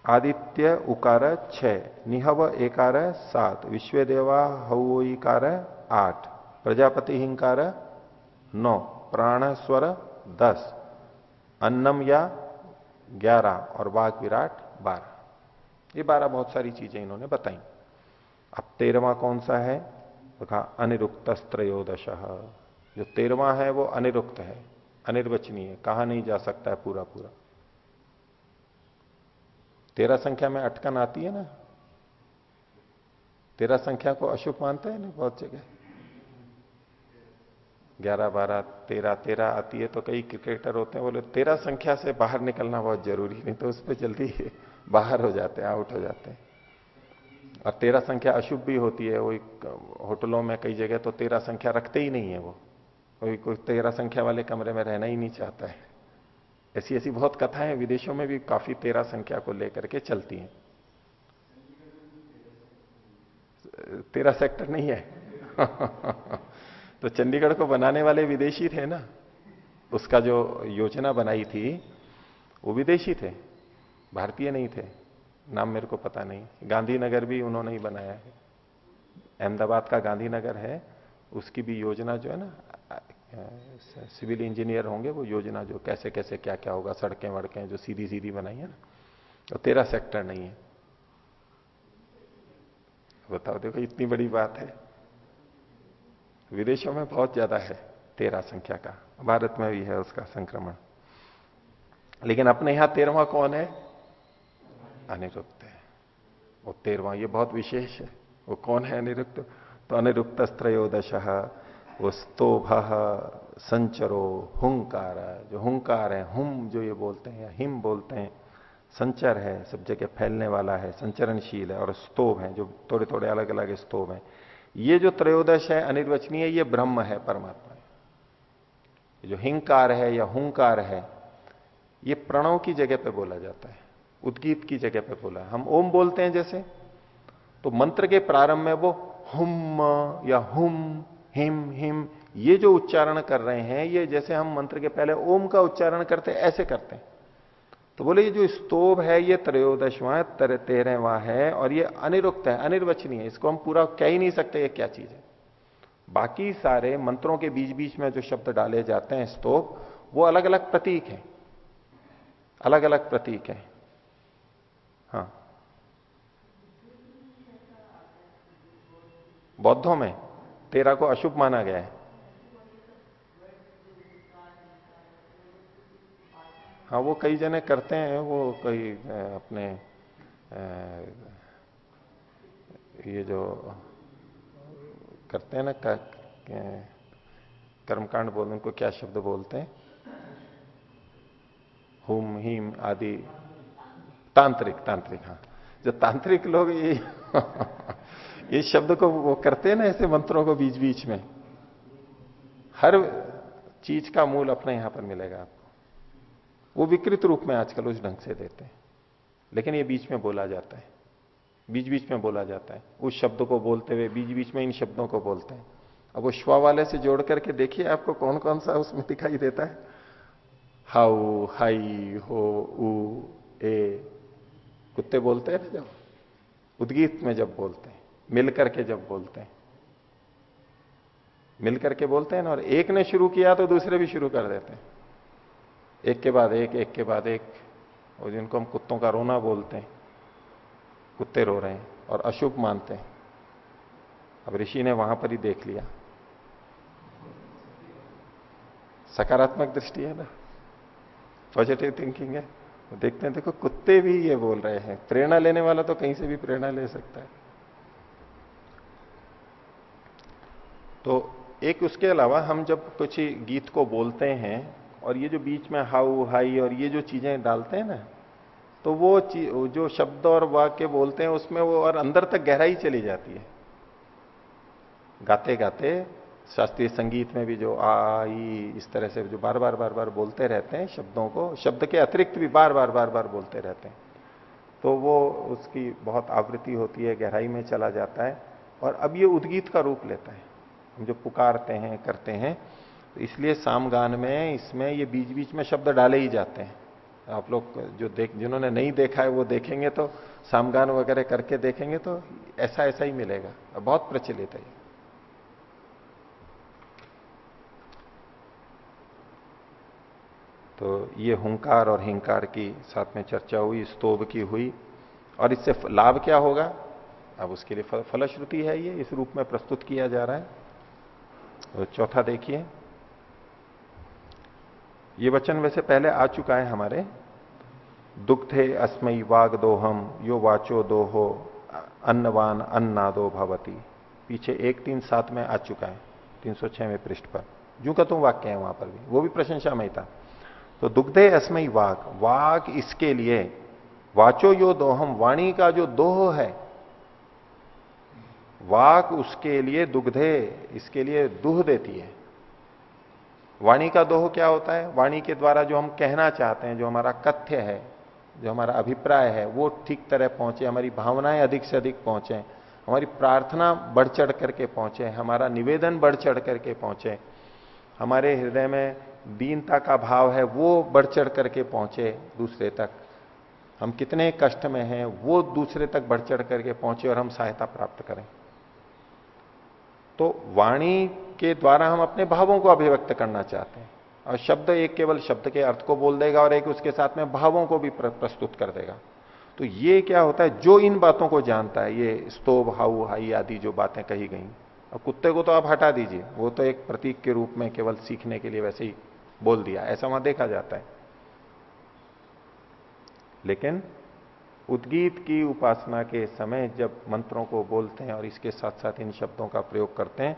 आदित्य उकार छ निहव एकार सात, विश्वदेवा हऊ इकार आठ, प्रजापति हिंकार नौ। प्राण, स्वर, दस। अन्नम या ग्यारह और वाक विराट बारह। ये बारह बहुत सारी चीज़ें इन्होंने बताई। अब तेरवा कौन सा है? तो कहा अनिरुक्त त्रयोदश जो तेरवा है, वो अनिरुक्त है, अनिर्वचनीय, कहा नहीं जा सकता है पूरा पूरा तेरह संख्या में अटकन आती है ना? तेरह संख्या को अशुभ मानते हैं ना, बहुत जगह? ग्यारह, बारह, तेरह तेरह आती है तो कई क्रिकेटर होते हैं, बोले, तेरह संख्या से बाहर निकलना बहुत ज़रूरी नहीं तो उस पर जल्दी बाहर हो जाते हैं आउट हो जाते हैं. और तेरह संख्या अशुभ भी होती है वही होटलों में कई जगह तो तेरह संख्या रखते ही नहीं है वो। कोई कोई तेरह संख्या वाले कमरे में रहना ही नहीं चाहता है। ऐसी ऐसी बहुत कथाएँ विदेशों में भी काफ़ी तेरह संख्या को लेकर के चलती हैं। तेरह सेक्टर नहीं है। तो चंडीगढ़ को बनाने वाले विदेशी थे ना? उसका जो योजना बनाई थी, वो विदेशी थे? भारतीय नहीं थे? नाम मेरे को पता नहीं। गांधीनगर भी उन्होंने ही बनाया है। अहमदाबाद का गांधीनगर है, उसकी भी योजना जो है ना सिविल इंजीनियर होंगे, वो योजना जो कैसे कैसे क्या क्या होगा, सड़कें, वड़कें जो सीधी सीधी बनाई है ना तो तेरा सेक्टर नहीं है। बताओ, देखो, इतनी बड़ी बात है। विदेशों में बहुत ज़्यादा है तेरह संख्या का। भारत में भी है उसका संक्रमण। लेकिन अपने यहाँ तेरहवा कौन है? अनिरुक्त है। वो तेरहवा, ये बहुत विशेष है। वो कौन है अनिरुक्त तो अनिरुक्त स्त्रोदश वो स्तोभ, संचरो, हुंकार। जो हुंकार है, हुम जो ये बोलते हैं, या हिम बोलते हैं, संचर है, सब जगह फैलने वाला है, संचरणशील है, और स्तोभ है, जो थोड़े थोड़े अलग अलग स्तोभ है। ये जो त्रयोदश है अनिर्वचनीय, ये ब्रह्म है परमात्मा। जो हिंकार है, या हुंकार है, ये प्रणव की जगह पे बोला जाता है, उद्गीत की जगह पे बोला हम ओम बोलते हैं जैसे तो मंत्र के प्रारंभ में वो हुम या हुम, हिम हिम, ये जो उच्चारण कर रहे हैं, ये जैसे हम मंत्र के पहले ओम का उच्चारण करते, ऐसे करते हैं। तो बोले, ये जो स्तोभ है, ये त्रयोदशवा तेरहवा है और ये अनिरुक्त है, अनिर्वचनीय है। इसको हम पूरा कह ही नहीं सकते ये क्या चीज़ है। बाकी सारे मंत्रों के बीच बीच में जो शब्द डाले जाते हैं स्तोभ, वो अलग अलग प्रतीक है। अलग अलग प्रतीक है। हाँ। बौद्धों में तेरा को अशुभ माना गया है। हाँ वो कई जने करते हैं, वो कई अपने ये जो करते हैं ना कर्मकांड बोल, उनको क्या शब्द बोलते हैं? हुम, हिम आदि, तांत्रिक तांत्रिक हाँ। जो तांत्रिक लोग ये ये शब्द को वो करते हैं ना, ऐसे मंत्रों को बीच बीच में। हर चीज़ का मूल अपने यहाँ पर मिलेगा। आपको वो विकृत रूप में आजकल उस ढंग से देते हैं। लेकिन ये बीच में बोला जाता है। बीच बीच में बोला जाता है। उस शब्द को बोलते हुए बीच बीच में इन शब्दों को बोलते हैं। अब वो श्वा वाले से जोड़ करके देखिए आपको कौन कौन सा उसमें दिखाई देता है। हाउ, हाई, हो, उ, ए। कुत्ते बोलते हैं ना जब? उद्गीत में जब बोलते हैं। मिलकर के जब बोलते हैं। मिलकर के बोलते हैं ना और एक ने शुरू किया तो दूसरे भी शुरू कर देते हैं। एक के बाद एक एक के बाद एक। और जिनको हम कुत्तों का रोना बोलते हैं, कुत्ते रो रहे हैं और अशुभ मानते हैं। अब ऋषि ने वहाँ पर ही देख लिया। सकारात्मक दृष्टि है ना? पॉजिटिव थिंकिंग है। देखते हैं, देखो, कुत्ते भी ये बोल रहे हैं। प्रेरणा लेने वाला तो कहीं से भी प्रेरणा ले सकता है। तो एक उसके अलावा हम जब कुछ गीत को बोलते हैं और ये जो बीच में हाउ हाई और ये जो चीज़ें डालते हैं ना तो वो जो शब्द और वाक्य बोलते हैं, उसमें वो और अंदर तक गहराई चली जाती है। गाते गाते शास्त्रीय संगीत में भी जो आई इस तरह से जो बार बार बार बार बोलते रहते हैं शब्दों को, शब्द के अतिरिक्त भी बार बार बार बार बोलते रहते हैं। तो वो उसकी बहुत आवृत्ति होती है, गहराई में चला जाता है और अब ये उद्गीत का रूप लेता है। हम जो पुकारते हैं, करते हैं तो इसलिए सामगान में, इसमें ये बीच बीच में शब्द डाले ही जाते हैं। आप लोग जो देख, जिन्होंने नहीं देखा है वो देखेंगे तो सामगान वगैरह करके देखेंगे तो ऐसा ऐसा ही मिलेगा। बहुत प्रचलित है तो ये हुंकार और हिंकार की साथ में चर्चा हुई, स्तोभ की हुई, और इससे लाभ क्या होगा? अब उसके लिए फलश्रुति है ये, इस रूप में प्रस्तुत किया जा रहा है। तो चौथा देखिए। ये वचन वैसे पहले आ चुका है हमारे। दुग्धे अस्मयी वाग दोहम यो वाचो दोहो, अन्नवान अन्नादो भवती। पीछे एक तीन सात में आ चुका है, तीन सौ छह में पृष्ठ पर। जू का तुम वाक्य है वहाँ पर भी। वो भी प्रशंसा में था। तो दुग्धे अस्मयी वाक वाक इसके लिए, वाचो यो दोहम वाणी का जो दोह है वाक उसके लिए दुग्धे, इसके लिए दुह देती है। वाणी का दोह क्या होता है? वाणी के द्वारा जो हम कहना चाहते हैं, जो हमारा कथ्य है, जो हमारा अभिप्राय है, वो ठीक तरह पहुँचे, हमारी भावनाएँ अधिक से अधिक पहुँचे, हमारी प्रार्थना बढ़ चढ़ करके पहुँचे, हमारा निवेदन बढ़ चढ़ करके पहुँचे, हमारे हृदय में दीनता का भाव है, वो बढ़ चढ़ करके पहुँचे दूसरे तक। हम कितने कष्ट में हैं, वो दूसरे तक बढ़ चढ़ करके पहुँचे और हम सहायता प्राप्त करें। तो वाणी के द्वारा हम अपने भावों को अभिव्यक्त करना चाहते हैं। और शब्द एक केवल शब्द के अर्थ को बोल देगा और एक उसके साथ में भावों को भी प्रस्तुत कर देगा। तो ये क्या होता है? जो इन बातों को जानता है, ये स्तोभ, हाउ, हाई आदि जो बातें कही गई। और कुत्ते को तो आप हटा दीजिए। वो तो एक प्रतीक के रूप में केवल सीखने के लिए वैसे ही बोल दिया। ऐसा वहाँ देखा जाता है। लेकिन उद्गीत की उपासना के समय जब मंत्रों को बोलते हैं और इसके साथ साथ इन शब्दों का प्रयोग करते हैं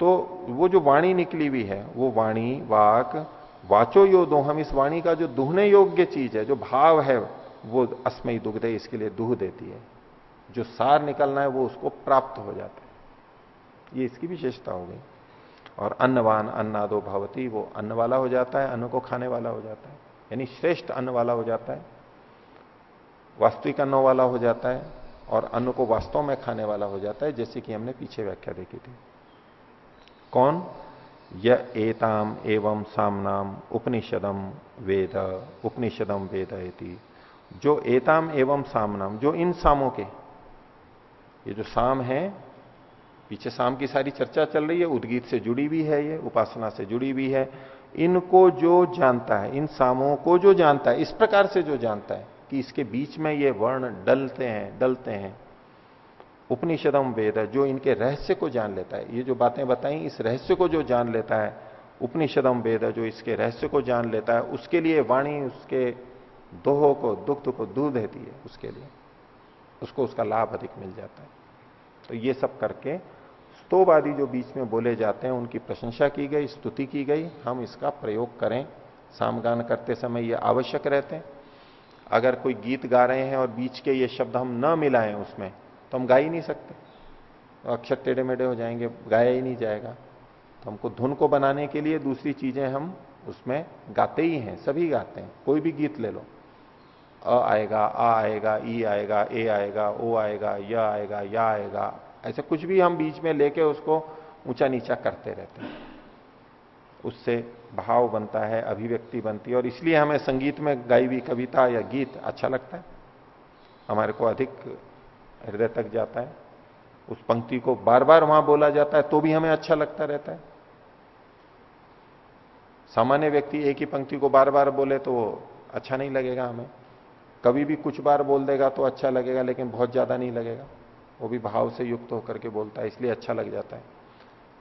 तो वो जो वाणी निकली हुई है, वो वाणी, वाक, वाचो यो दो हम इस वाणी का जो दुहने योग्य चीज़ है, जो भाव है, वो अस्मयी दुग्ध इसके लिए दुह देती है। जो सार निकलना है, वो उसको प्राप्त हो जाता है। ये इसकी विशेषता हो गई। और अन्नवान अन्नादो भवती, वो अन्न वाला हो जाता है, अन्न को खाने वाला हो जाता है। यानी श्रेष्ठ अन्न वाला हो जाता है। वास्तविक अन्न वाला हो जाता है, और अन्न को वास्तव में खाने वाला हो जाता है, जैसे कि हमने पीछे व्याख्या देखी थी। कौन? य एताम एवं सामनाम उपनिषदम वेद उपनिषदम वेद जो एताम एवं सामनाम, जो इन सामों के, ये जो साम है, पीछे साम की सारी चर्चा चल रही है, उद्गीत से जुड़ी भी है ये, उपासना से जुड़ी भी है। इनको जो जानता है, इन सामों को जो जानता है, इस प्रकार से जो जानता है कि इसके बीच में ये वर्ण डलते हैं डलते हैं। उपनिषदम वेद है, जो इनके रहस्य को जान लेता है। ये जो बातें बताई, इस रहस्य को जो जान लेता है, उपनिषदम वेद है, जो इसके रहस्य को जान लेता है, उसके लिए वाणी, उसके दोहों को दुख को दूर देती है, उसके लिए। उसको उसका लाभ अधिक मिल जाता है। तो ये सब करके स्तोभ आदि जो बीच में बोले जाते हैं, उनकी प्रशंसा की गई, स्तुति की गई। हम इसका प्रयोग करें। सामगान करते समय ये आवश्यक रहते हैं। अगर कोई गीत गा रहे हैं और बीच के ये शब्द हम न मिलाएँ उसमें तो हम गा ही नहीं सकते। अक्षर टेढ़े मेढ़े हो जाएँगे, गाया ही नहीं जाएगा। तो हमको धुन को बनाने के लिए दूसरी चीज़ें हम उसमें गाते ही हैं, सभी गाते हैं। कोई भी गीत ले लो। अ आएगा, आ आएगा, ई आएगा, ए आएगा, ओ आएगा, य आएगा, या आएगा। ऐसे कुछ भी हम बीच में लेके उसको ऊँचा नीचा करते रहते हैं। उससे भाव बनता है, अभिव्यक्ति बनती है। और इसलिए हमें संगीत में गाई हुई कविता या गीत अच्छा लगता है। हमारे को अधिक हृदय तक जाता है। उस पंक्ति को बार बार वहाँ बोला जाता है तो भी हमें अच्छा लगता रहता है। सामान्य व्यक्ति एक ही पंक्ति को बार बार बोले तो अच्छा नहीं लगेगा हमें। कभी भी कुछ बार बोल देगा तो अच्छा लगेगा, लेकिन बहुत ज़्यादा नहीं लगेगा। वो भी भाव से युक्त होकर के बोलता है, इसलिए अच्छा लग जाता है।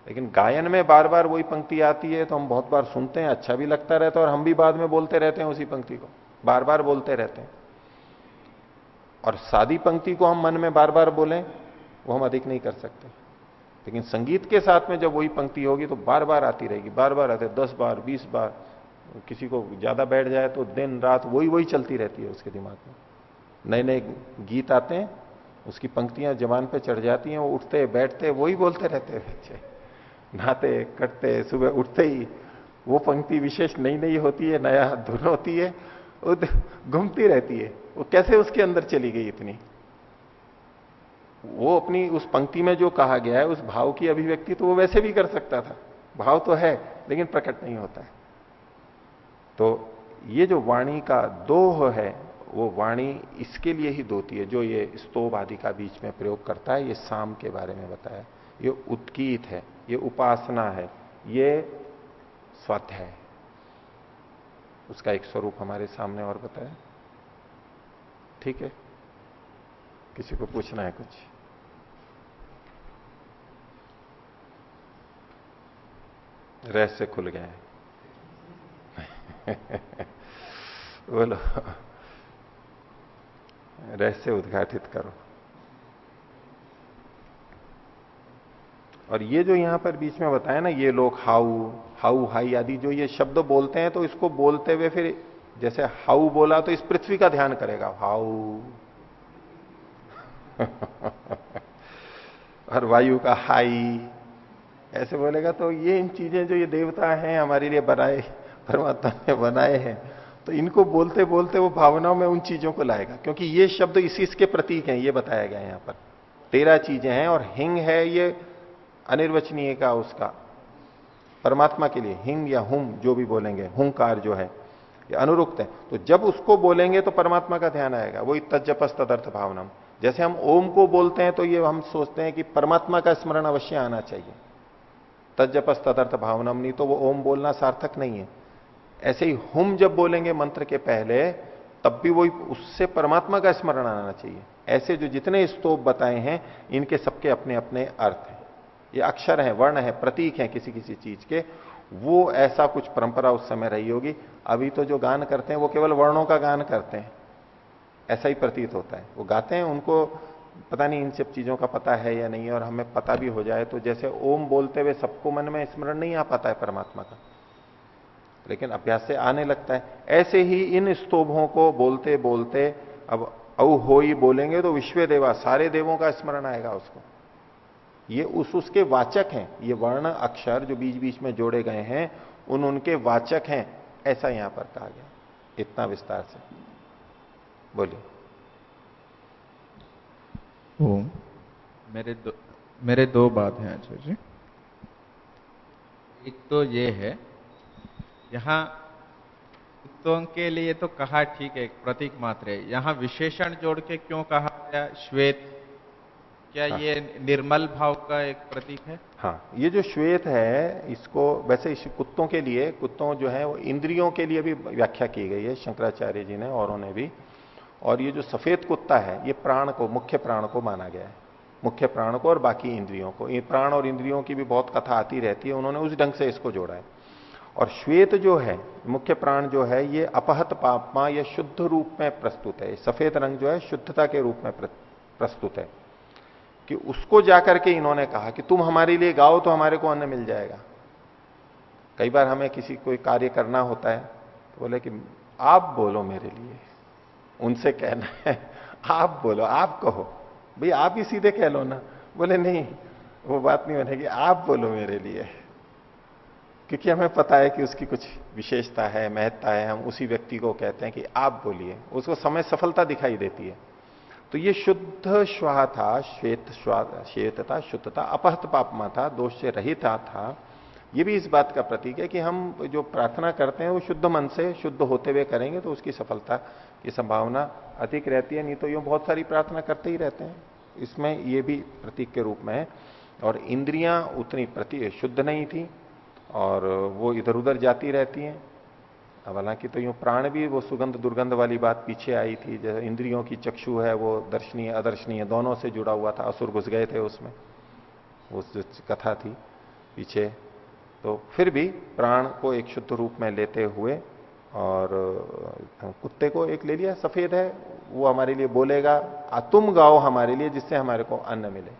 लेकिन गायन में बार बार वही पंक्ति आती है तो हम बहुत बार सुनते हैं अच्छा भी लगता रहता है और हम भी बाद में बोलते रहते हैं उसी पंक्ति को। बार बार बोलते रहते हैं। और सादी पंक्ति को हम मन में बार बार बोलें, वो हम अधिक नहीं कर सकते। लेकिन संगीत के साथ में जब वही पंक्ति होगी तो बार बार आती रहेगी बार बार आते दस बार, बीस बार। किसी को ज़्यादा बैठ जाए तो दिन, रात वही वही चलती रहती है उसके दिमाग में। नए नए गीत आते हैं, उसकी पंक्तियाँ जवान पे चढ़ जाती हैं, वो उठते, बैठते, वही बोलते रहते हैं बच्चे। नहाते, कटते, सुबह उठते ही, वो पंक्ति विशेष नई नई होती है, नया धुन होती है घूमती रहती है। वो कैसे उसके अंदर चली गई इतनी? वो अपनी उस पंक्ति में जो कहा गया है, उस भाव की अभिव्यक्ति तो वो वैसे भी कर सकता था। भाव तो है, लेकिन प्रकट नहीं होता है। तो ये जो वाणी का दोह है, वो वाणी इसके लिए ही दोती है, जो ये स्तोभ आदि का बीच में प्रयोग करता है, ये शाम के बारे में बताया। ये उत्कीत है, ये उपासना है, ये स्वत है। उसका एक स्वरूप हमारे सामने और बताया ठीक है? किसी को पूछना है कुछ? रहस्य खुल गए बोलो। रहस्य उद्घाटित करो। और ये जो यहाँ पर बीच में बताया ना, ये लोग हाउ हाउ हाई आदि जो ये शब्द बोलते हैं तो इसको बोलते हुए फिर जैसे हाउ बोला तो इस पृथ्वी का ध्यान करेगा। हाउ। और वायु का हाई। ऐसे बोलेगा तो ये इन चीज़ें जो ये देवता हैं, हमारे लिए बनाए, परमात्मा ने बनाए हैं तो इनको बोलते बोलते वो भावनाओं में उन चीज़ों को लाएगा। क्योंकि ये शब्द इसी इसके प्रतीक हैं, ये बताया गया यहाँ पर। तेरह चीज़ें हैं और हिंग है ये अनिर्वचनीय का उसका। परमात्मा के लिए, हिंग या हुम जो भी बोलेंगे, हुंकार जो है, ये अनुरुक्त है। तो जब उसको बोलेंगे तो परमात्मा का ध्यान आएगा, वही तजपस तदर्थ भावनम। जैसे हम ओम को बोलते हैं तो ये हम सोचते हैं कि परमात्मा का स्मरण अवश्य आना चाहिए। तजपस तदर्थ भावनम, नहीं तो वो ओम बोलना सार्थक नहीं है। ऐसे ही हुम जब बोलेंगे मंत्र के पहले, तब भी वही उससे परमात्मा का स्मरण आना चाहिए। ऐसे जो जितने स्तोप बताए हैं, इनके सबके अपने अपने अर्थ हैं। ये अक्षर है, वर्ण है, प्रतीक है किसी किसी चीज़ के, वो ऐसा कुछ परंपरा उस समय रही होगी। अभी तो जो गान करते हैं, वो केवल वर्णों का गान करते हैं। ऐसा ही प्रतीत होता है। वो गाते हैं, उनको पता नहीं इन सब चीज़ों का पता है या नहीं और हमें पता भी हो जाए तो जैसे ओम बोलते हुए सबको मन में स्मरण नहीं आ पाता है परमात्मा का। लेकिन अभ्यास से आने लगता है। ऐसे ही इन स्तोभों को बोलते बोलते, अब औ हो ही बोलेंगे तो विश्व देवा सारे देवों का स्मरण आएगा उसको। ये उस उसके वाचक हैं। ये वर्ण अक्षर जो बीच बीच में जोड़े गए हैं, उन उनके वाचक हैं। ऐसा यहाँ पर कहा गया। इतना विस्तार से। बोलिए। मेरे दो मेरे दो बात हैं, आचार्य जी। एक तो ये है, यहाँ कुत्तों के लिए तो कहा ठीक है, प्रतीक मात्र है। यहाँ विशेषण जोड़ के क्यों कहा गया? श्वेत क्या हाँ। ये निर्मल भाव का एक प्रतीक है? हाँ ये जो श्वेत है इसको वैसे इस कुत्तों के लिए कुत्तों जो है वो इंद्रियों के लिए भी व्याख्या की गई है शंकराचार्य जी ने औरों ने भी। और ये जो सफ़ेद कुत्ता है ये प्राण को मुख्य प्राण को माना गया है। मुख्य प्राण को और बाकी इंद्रियों को। ये प्राण और इंद्रियों की भी बहुत कथा आती रहती है उन्होंने उस ढंग से इसको जोड़ा है। और श्वेत जो है मुख्य प्राण जो है ये अपहत पापमा या शुद्ध रूप में प्रस्तुत है। सफ़ेद रंग जो है शुद्धता के रूप में प्रस्तुत है। कि उसको जाकर के इन्होंने कहा कि तुम हमारे लिए गाओ तो हमारे को अन्न मिल जाएगा। कई बार हमें किसी कोई कार्य करना होता है तो बोले कि आप बोलो मेरे लिए, उनसे कहना है, आप बोलो, आप कहो, भाई आप ही सीधे कह लो ना। बोले, नहीं, वो बात नहीं बनेगी, आप बोलो मेरे लिए। क्योंकि हमें पता है कि उसकी कुछ विशेषता है, महत्ता है, हम उसी व्यक्ति को कहते हैं कि आप बोलिए, उसको समय सफलता दिखाई देती है। तो ये शुद्ध श्वाह था, श्वेत श्वेत था शुद्धता अपहत पापमा था, दोष से रहित था। ये भी इस बात का प्रतीक है कि हम जो प्रार्थना करते हैं, वो शुद्ध मन से शुद्ध होते हुए करेंगे तो उसकी सफलता की संभावना अधिक रहती है, नहीं तो यूँ बहुत सारी प्रार्थना करते ही रहते हैं। इसमें ये भी प्रतीक के रूप में है। और इंद्रियाँ उतनी प्रति, शुद्ध नहीं थी, और वो इधर उधर जाती रहती हैं। अब हालाँकि तो यूँ प्राण भी, वो सुगंध दुर्गंध वाली बात पीछे आई थी जैसे इंद्रियों की चक्षु है, वो दर्शनीय, अदर्शनीय, दोनों से जुड़ा हुआ था, असुर घुस गए थे उसमें, वो कथा थी पीछे। तो फिर भी प्राण को एक शुद्ध रूप में लेते हुए और कुत्ते को एक ले लिया, सफ़ेद है, वो हमारे लिए बोलेगा तुम गाओ हमारे लिए, जिससे हमारे को अन्न मिले।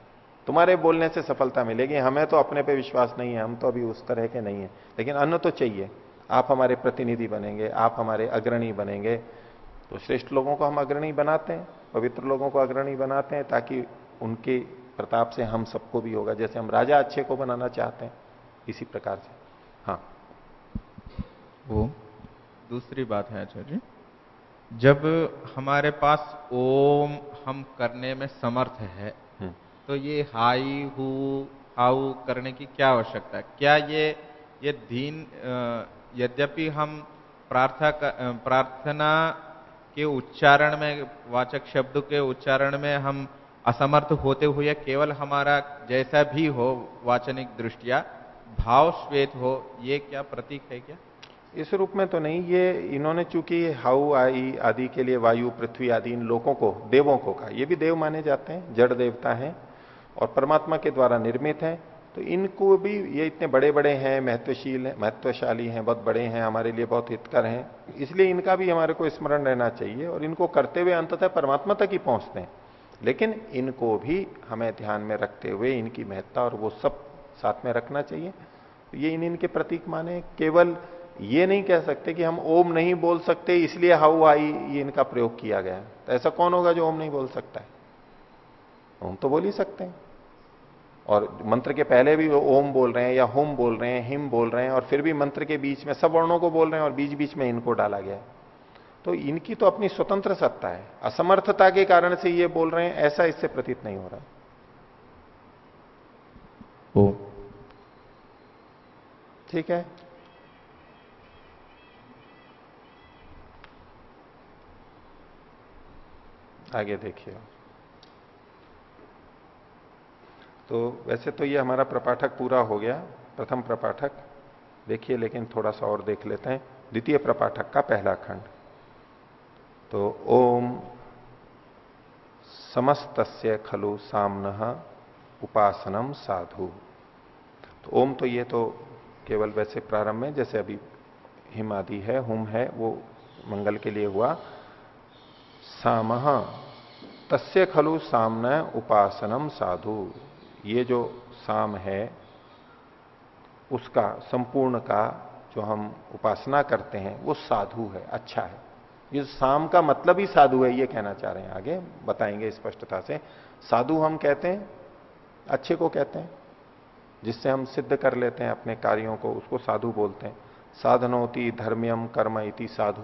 तुम्हारे बोलने से सफलता मिलेगी, हमें तो अपने पे विश्वास नहीं है, हम तो अभी उस तरह के नहीं है, लेकिन अन्न तो चाहिए। आप हमारे प्रतिनिधि बनेंगे आप हमारे अग्रणी बनेंगे। तो श्रेष्ठ लोगों को हम अग्रणी बनाते हैं पवित्र लोगों को अग्रणी बनाते हैं ताकि उनके प्रताप से हम सबको भी होगा जैसे हम राजा अच्छे को बनाना चाहते हैं इसी प्रकार से। हाँ। वो दूसरी बात है आचार्य जी। जब हमारे पास ओम हम करने में समर्थ है हम्म। तो ये हाई हु हाउ करने की क्या आवश्यकता है? क्या ये ये दीन यद्यपि हम प्रार्थना प्रार्थना के उच्चारण में, वाचक शब्द के उच्चारण में हम असमर्थ होते हुए केवल हमारा जैसा भी हो वाचनिक दृष्टिया, भाव श्वेत हो, ये क्या प्रतीक है क्या? इस रूप में तो नहीं, ये इन्होंने चूँकि हाउ, आई आदि के लिए वायु, पृथ्वी आदि इन लोगों को, देवों को कहा, ये भी देव माने जाते हैं, जड़ देवता है और परमात्मा के द्वारा निर्मित है। तो इनको भी ये इतने बड़े बड़े हैं, महत्वशील हैं, महत्वशाली हैं, बहुत बड़े हैं, हमारे लिए बहुत हितकर हैं। इसलिए इनका भी हमारे को स्मरण रहना चाहिए और इनको करते हुए अंततः परमात्मा तक ही पहुँचते हैं। लेकिन इनको भी हमें ध्यान में रखते हुए इनकी महत्ता और वो सब साथ में रखना चाहिए। तो ये इन इनके प्रतीक माने, केवल ये नहीं कह सकते कि हम ओम नहीं बोल सकते, इसलिए हाउ आई, ये इनका प्रयोग किया गया तो ऐसा कौन होगा जो ओम नहीं बोल सकता है? ओम तो बोल ही सकते हैं। और मंत्र के पहले भी वो ओम बोल रहे हैं या होम बोल रहे हैं हिम बोल रहे हैं और फिर भी मंत्र के बीच में सब वर्णों को बोल रहे हैं और बीच बीच में इनको डाला गया है। तो इनकी तो अपनी स्वतंत्र सत्ता है। असमर्थता के कारण से ये बोल रहे हैं ऐसा इससे प्रतीत नहीं हो रहा। ओ ठीक है? आगे देखिए। तो वैसे तो ये हमारा प्रपाठक पूरा हो गया, प्रथम प्रपाठक। देखिए, लेकिन थोड़ा सा और देख लेते हैं। द्वितीय प्रपाठक का पहला खंड। तो ओम समस्त खलु सामन उपासनम साधु। तो ओम तो ये तो केवल वैसे प्रारंभ में, जैसे अभी हिम आदि है, हुम है, वो मंगल के लिए हुआ। साम, तस्य खलु सामन उपासनम साधु। ये जो साम है, उसका संपूर्ण का जो हम उपासना करते हैं, वो साधु है अच्छा है। ये साम का मतलब ही साधु है, ये कहना चाह रहे हैं आगे, बताएँगे स्पष्टता से। साधु हम कहते हैं, अच्छे को कहते हैं, जिससे हम सिद्ध कर लेते हैं अपने कार्यों को, उसको साधु बोलते हैं। साधनोति धर्म्यम कर्म इति साधु।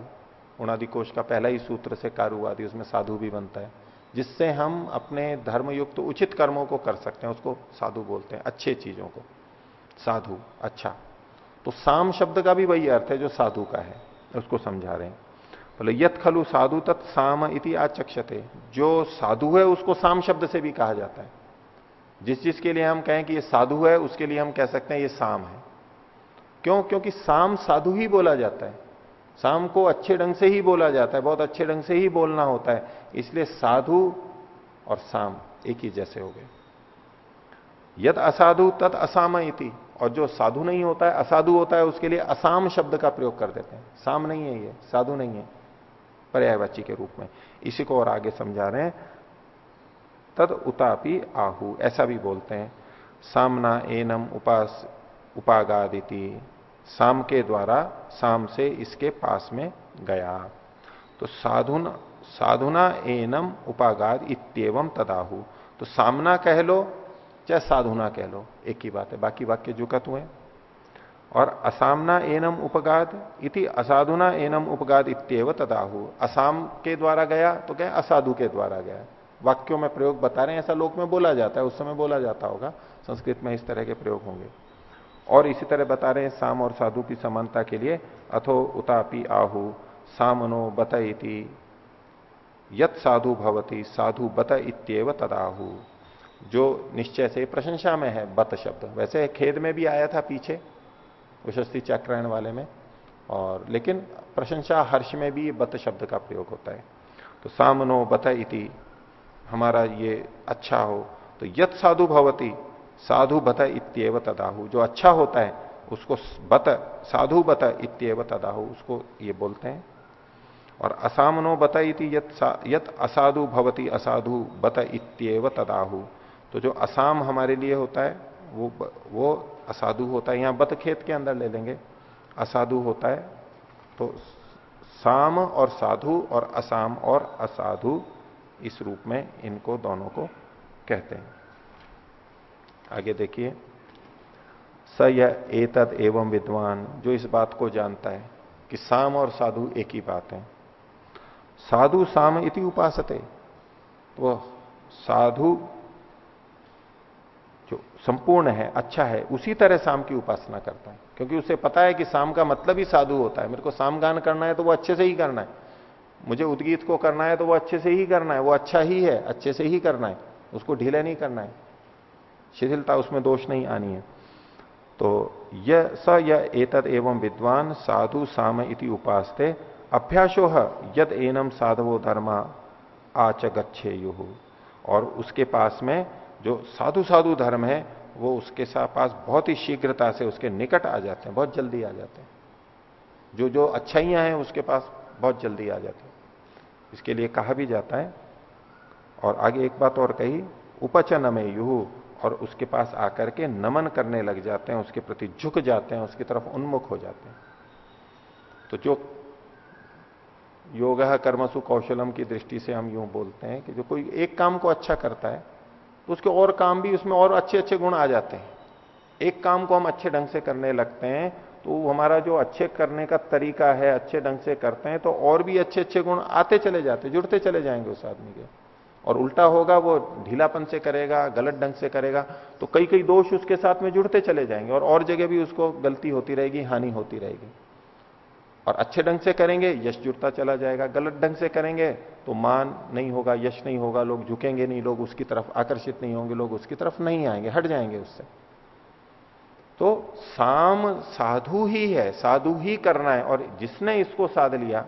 उनादि कोश का पहला ही सूत्र से कारुवादि, उसमें साधु भी बनता है। जिससे हम अपने धर्मयुक्त तो उचित कर्मों को कर सकते हैं, उसको साधु बोलते हैं, अच्छे चीज़ों को। साधु अच्छा। तो साम शब्द का भी वही अर्थ है जो साधु का है, उसको समझा रहे हैं। बोले यथ खलु साधु तत् साम इति आचक्षते। जो साधु है, उसको साम शब्द से भी कहा जाता है। जिस जिसके लिए हम कहें कि ये साधु है, उसके लिए हम कह सकते हैं ये साम है। क्यों? क्योंकि साम साधु ही बोला जाता है। साम को अच्छे ढंग से ही बोला जाता है, बहुत अच्छे ढंग से ही बोलना होता है। इसलिए साधु और साम एक ही जैसे हो गए। यद असाधु तद असाम और जो साधु नहीं होता है, असाधु होता है, उसके लिए असाम शब्द का प्रयोग कर देते हैं। साम नहीं है ये, साधु नहीं है, पर्यायवाची के रूप में। इसी को और आगे समझा रहे हैं। तद उतापी आहु, ऐसा भी बोलते हैं। सामना एनम उपास, उपागादिति। साम के द्वारा साम से इसके पास में गया। तो साधुना साधुना एनम उपागाद इतम तदाहु। तो सामना कह लो, चाहे साधुना कह लो, एक ही बात है, बाकी वाक्य जुकत हुए। और असामना एनम उपगाद इति असाधुना एनम उपगाद इत्येव तदाहु। असाम के द्वारा गया तो क्या असाधु के द्वारा गया। वाक्यों में प्रयोग बता रहे हैं, ऐसा लोक में बोला जाता है, उस समय बोला जाता होगा, संस्कृत में इस तरह के प्रयोग होंगे। और इसी तरह बता रहे हैं, साम और साधु की समानता के लिए, अथो उतापी आहु, सामनो बत इति यत साधु भवती, साधु बत इत्येव तदाहु। जो निश्चय से प्रशंसा में है, बत शब्द। वैसे खेद में भी आया था पीछे विशस्ती चक्रायण वाले में, और लेकिन प्रशंसा हर्ष में भी बत शब्द का प्रयोग होता है। तो सामनो बत इति, हमारा ये अच्छा हो तो यत साधु भवती साधु बत इत्येव तदाहु। जो अच्छा होता है, उसको बत, साधु बत इत्येव तदाहु, उसको ये बोलते हैं। और असामनो बत इति यत असाधु भवती, असाधु बत इत्येव तदाहु। तो जो असाम हमारे लिए होता है, वो वो असाधु होता है। यहाँ बत खेत के अंदर ले लेंगे। असाधु होता है तो साम और साधु और असाम और असाधु इस रूप में इनको दोनों को कहते हैं। आगे देखिए। स यह एतद एवं विद्वान, जो इस बात को जानता है कि साम और साधु एक ही बात है। साधु साम इति उपासते। तो साधु जो संपूर्ण है अच्छा है, उसी तरह शाम की उपासना करता है। क्योंकि उसे पता है कि शाम का मतलब ही साधु होता है। मेरे को शाम गान करना है तो वो अच्छे से ही करना है। मुझे उद्गीत को करना है तो वो अच्छे से ही करना है। वो अच्छा ही है, अच्छे से ही करना है। उसको ढीला नहीं करना है। शिथिलता, उसमें दोष नहीं आनी है। तो यह स यह एतद एवं विद्वान साधु साम इति उपासते अभ्यासो यद एनम साधवो धर्म आच गच्छे और उसके पास में जो साधु साधु धर्म है, वो उसके साथ पास बहुत ही शीघ्रता से उसके निकट आ जाते हैं, बहुत जल्दी आ जाते हैं। जो जो अच्छाइयाँ हैं, उसके पास बहुत जल्दी आ जाती इसके लिए कहा भी जाता है। और आगे एक बात और कही उपचन में युह और उसके पास आकर के नमन करने लग जाते हैं, उसके प्रति झुक जाते हैं, उसकी तरफ़ उन्मुख हो जाते हैं। तो जो योग कर्मसु कौशलम की दृष्टि से हम यूँ बोलते हैं कि जो कोई एक काम को अच्छा करता है तो उसके और काम भी उसमें और अच्छे अच्छे गुण आ जाते हैं। एक काम को हम अच्छे ढंग से करने लगते हैं तो हमारा जो अच्छे करने का तरीका है, अच्छे ढंग से करते हैं तो और भी अच्छे अच्छे गुण आते चले जाते जुड़ते चले जाएँगे उस आदमी के। और उल्टा होगा, वो ढीलापन से करेगा, गलत ढंग से करेगा तो कई कई दोष उसके साथ में जुड़ते चले जाएँगे और और जगह भी उसको गलती होती रहेगी, हानि होती रहेगी। और अच्छे ढंग से करेंगे, यश जुड़ता चला जाएगा, गलत ढंग से करेंगे तो मान नहीं होगा, यश नहीं होगा, लोग झुकेंगे नहीं, लोग उसकी तरफ़ आकर्षित नहीं होंगे, लोग उसकी तरफ़ नहीं आएँगे, हट जाएँगे उससे। तो साम साधु ही है, साधु ही करना है, और जिसने इसको साध लिया,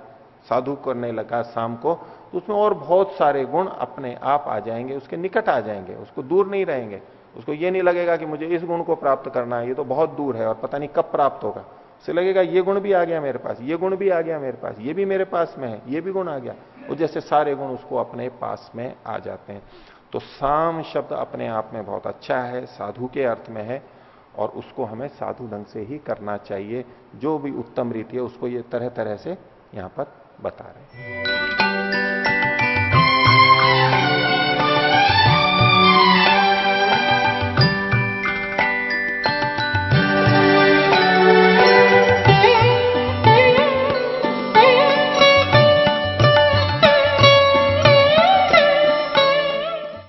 साधु करने लगा शाम को तो उसमें और बहुत सारे गुण अपने आप आ जाएँगे, उसके निकट आ जाएँगे, उसको दूर नहीं रहेंगे। उसको ये नहीं लगेगा कि मुझे इस गुण को प्राप्त करना है, ये तो बहुत दूर है और पता नहीं कब प्राप्त होगा। उसे लगेगा, ये गुण भी आ गया मेरे पास, ये गुण भी आ गया मेरे पास, ये भी मेरे पास में है, ये भी गुण आ गया। और जैसे सारे गुण उसको अपने पास में आ जाते हैं। तो साम शब्द अपने आप में बहुत अच्छा है, साधु के अर्थ में है, और उसको हमें साधु ढंग से ही करना चाहिए। जो भी उत्तम रीति है, उसको ये तरह तरह से यहाँ पर बता रहे हैं।